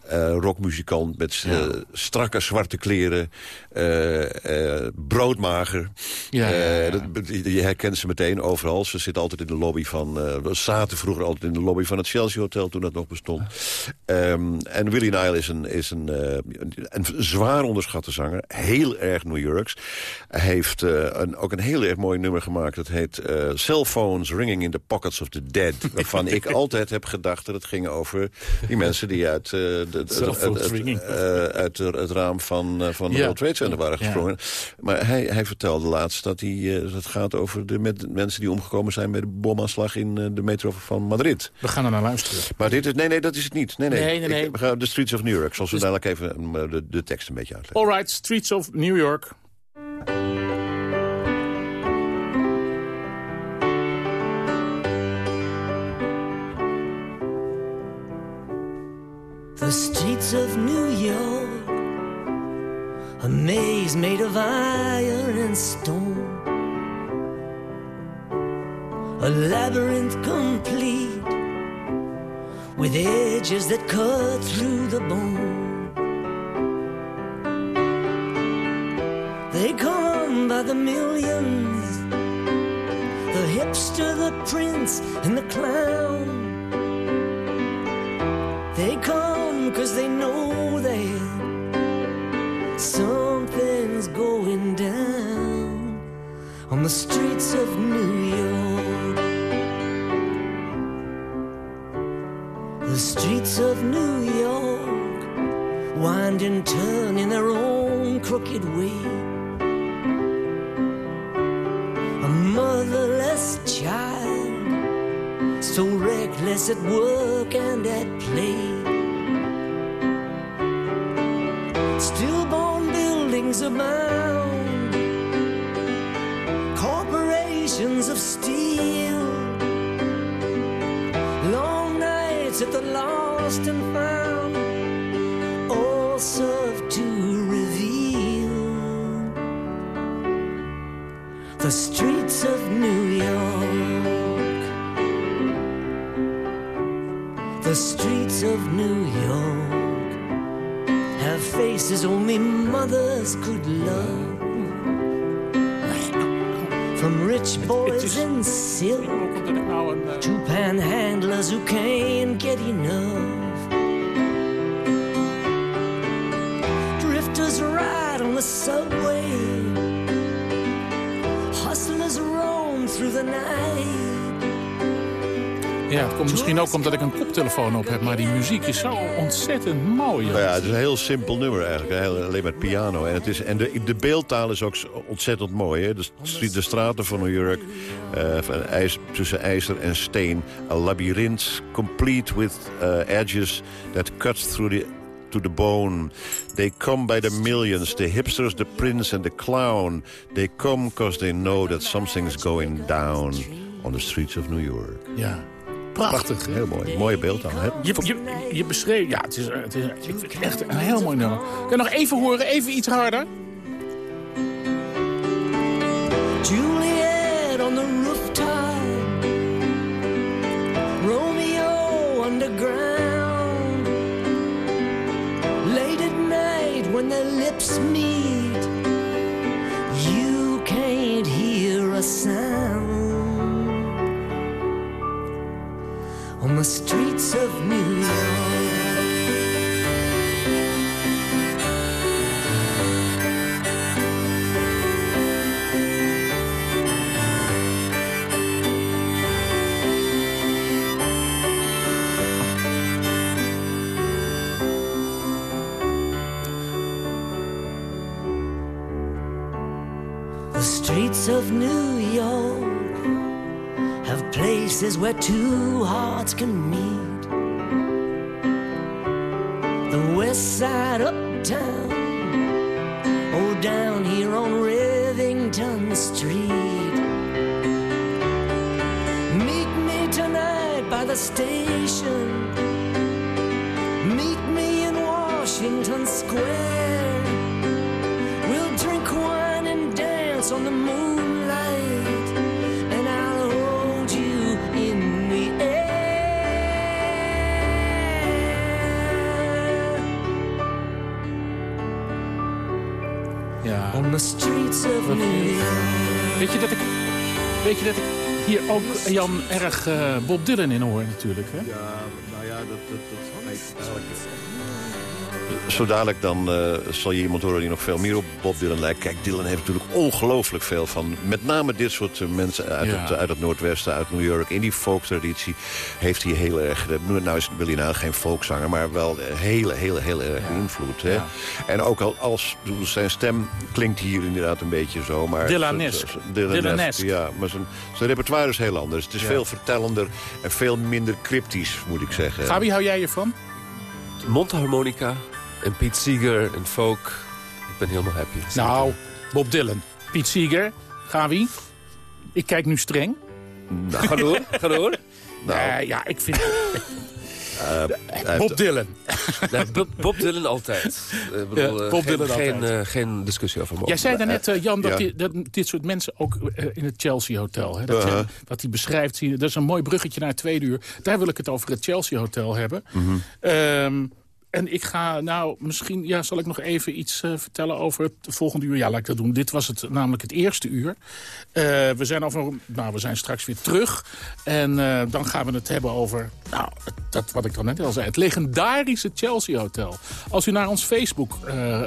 eh, rockmuzikant met eh, strakke zwarte kleren, eh, broodmager. Ja, dat- je herkent ze meteen overal. Ze zit altijd in de lobby van... we zaten vroeger altijd in de lobby van het Chelsea Hotel... toen dat nog bestond. Ehm, en Willie Nile is, een, is een, eh, een zwaar onderschatte zanger. Heel erg New Yorks. Hij heeft een, ook een heel erg mooi nummer gemaakt. Dat heet Cell Phones Ringing in the Pockets of the Dead. Waarvan ik *laughs* altijd heb gedacht dat het ging over die mensen... die uit, de, het- eh, uit het, raam van, eh, van de. World Trade Center waren gesprongen. Maar hij, hij vertelde laatst dat hij, eh, dat het gaat over de met, mensen die omgekomen zijn... bij de bomaanslag in de metro van Madrid. We gaan er naar luisteren. Maar dit is, nee, nee, dat is het niet. Nee, nee. Nee, nee, nee. Ik, we gaan de Streets of New York. Zoals we dadelijk even de, de tekst een beetje uitleggen. All right, Streets of New York. The streets of New York, a maze made of iron and stone, a labyrinth complete with edges that cut through the bone. They come by the millions, the hipster, the prince, and the clown. They come cause they know that something's going down on the streets of New York. The streets of New York wind and turn in their own crooked way. A motherless child so reckless at work and at play. Stillborn buildings abound, corporations of steel, long nights at the lost and of New York have faces only mothers could love. From rich boys in silk to panhandlers who can't get enough. Drifters ride on the subway, hustlers roam through the night. Ja, het komt misschien ook omdat ik een koptelefoon op heb... maar die muziek is zo ontzettend mooi. Nou ja, het is een heel simpel nummer eigenlijk. Heel- alleen met piano. En, het is, en de, de beeldtaal is ook ontzettend mooi. Hè? De, st- de straten van New York, eh, van ijs, tussen ijzer en steen. Een labyrint, complete with eh, edges that cuts through the to the bone. They come by the millions. The hipsters, the prince and the clown. They come because they know that something's going down on the streets of New York. Ja, prachtig. Heel mooi. Mooie beeldtaal. Hè? Je, je, je beschreef... Ja, het is, het is, ik vind het echt een heel mooi nummer. Kan je nog even horen? Even iets harder? Juliet were two ook Jan erg eh, Bob Dylan in hoor natuurlijk. Hè? Ja, zo dadelijk dan eh, zal je iemand horen die nog veel meer op Bob Dylan lijkt. Kijk, Dylan heeft natuurlijk ongelooflijk veel van... met name dit soort eh, mensen uit, Ja. het, uit het Noordwesten, uit New York. In die folktraditie heeft hij heel erg... eh, Nou is Willie nou geen folkzanger, maar wel een hele, hele, heel erg invloed. Hè? Ja. En ook al als zijn stem klinkt hier inderdaad een beetje zo. Maar Dylanesk. Dylanesk. Ja, maar zijn, zijn repertoire is heel anders. Het is Ja. veel vertellender en veel minder cryptisch, moet ik zeggen. Gabi, hou jij ervan? Mondharmonica en Pete Seeger en folk. Ik ben helemaal happy. Nou, Bob Dylan. Piet Seeger. Gabi. Ik kijk nu streng. Nou, ga door, ga door. *laughs* Nee, ja, ik vind... Hij heeft- Bob Dylan. *laughs* Nee, Bob, Dylan altijd. Ik bedoel, Ja, eh, Bob geen, Dylan geen, altijd. eh, geen discussie over mogelijk. Jij zei daarnet, eh, Jan, dat, ja. die- dat dit soort mensen ook eh, in het Chelsea Hotel... Hè, dat, je- dat hij beschrijft, zie je, dat is een mooi bruggetje naar het tweede uur. Daar wil ik het over het Chelsea Hotel hebben. Mhm. Ehm, en ik ga, nou, misschien ja, zal ik nog even iets eh, vertellen over het volgende uur. Ja, laat ik dat doen. Dit was het, namelijk het eerste uur. Eh, we, zijn over, nou, we zijn straks weer terug. En eh, dan gaan we het hebben over, nou, dat, wat ik dan net al zei... het legendarische Chelsea Hotel. Als u naar ons Facebook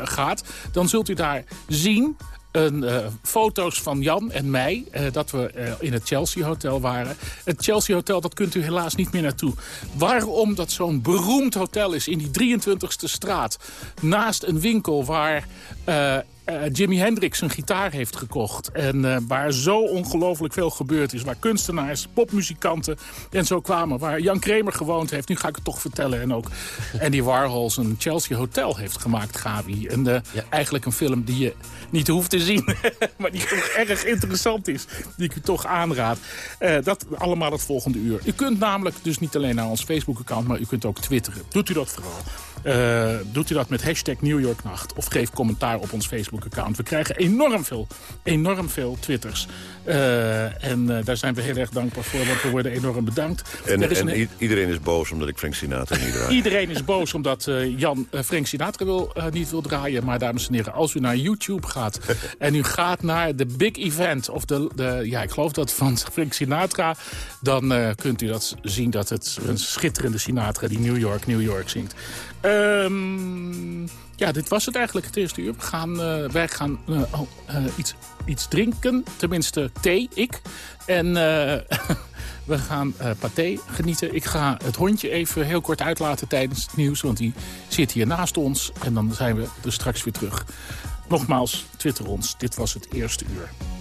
gaat, dan zult u daar zien een, eh, foto's van Jan en mij eh, dat we eh, in het Chelsea Hotel waren. Het Chelsea Hotel, dat kunt u helaas niet meer naartoe. Waarom dat zo'n beroemd hotel is in die 23e straat... naast een winkel waar... eh, Jimi Hendrix een gitaar heeft gekocht. En eh, waar zo ongelooflijk veel gebeurd is. Waar kunstenaars, popmuzikanten en zo kwamen. Waar Jan Kramer gewoond heeft. Nu ga ik het toch vertellen. En ook Andy Warhol een Chelsea Hotel heeft gemaakt, Gabi. En eh, eigenlijk een film die je niet hoeft te zien. *laughs* maar die toch erg interessant is. Die ik u toch aanraad. Dat allemaal het volgende uur. U kunt namelijk dus niet alleen naar ons Facebook-account... maar u kunt ook twitteren. Doet u dat vooral. Eh, doet u dat met hashtag New York Nacht. Of geef commentaar op ons Facebook-account. We krijgen enorm veel, enorm veel twitters. Eh, en eh, daar zijn we heel erg dankbaar voor. Want we worden enorm bedankt. En, is en een- i- iedereen is boos omdat ik Frank Sinatra niet draai. *laughs* Iedereen is boos omdat Jan Frank Sinatra wil, niet wil draaien. Maar dames en heren, als u naar YouTube gaat... *laughs* en u gaat naar de big event... of de, de ja, ik geloof dat van *laughs* Frank Sinatra... dan kunt u dat zien dat het een schitterende Sinatra... die New York, New York zingt. Ehm, ja, dit was het eigenlijk, het eerste uur. We gaan, eh, wij gaan eh, oh, eh, iets, iets drinken, tenminste thee, ik. En *laughs* we gaan paté genieten. Ik ga het hondje even heel kort uitlaten tijdens het nieuws... want die zit hier naast ons en dan zijn we er straks weer terug. Nogmaals, twitter ons. Dit was het eerste uur.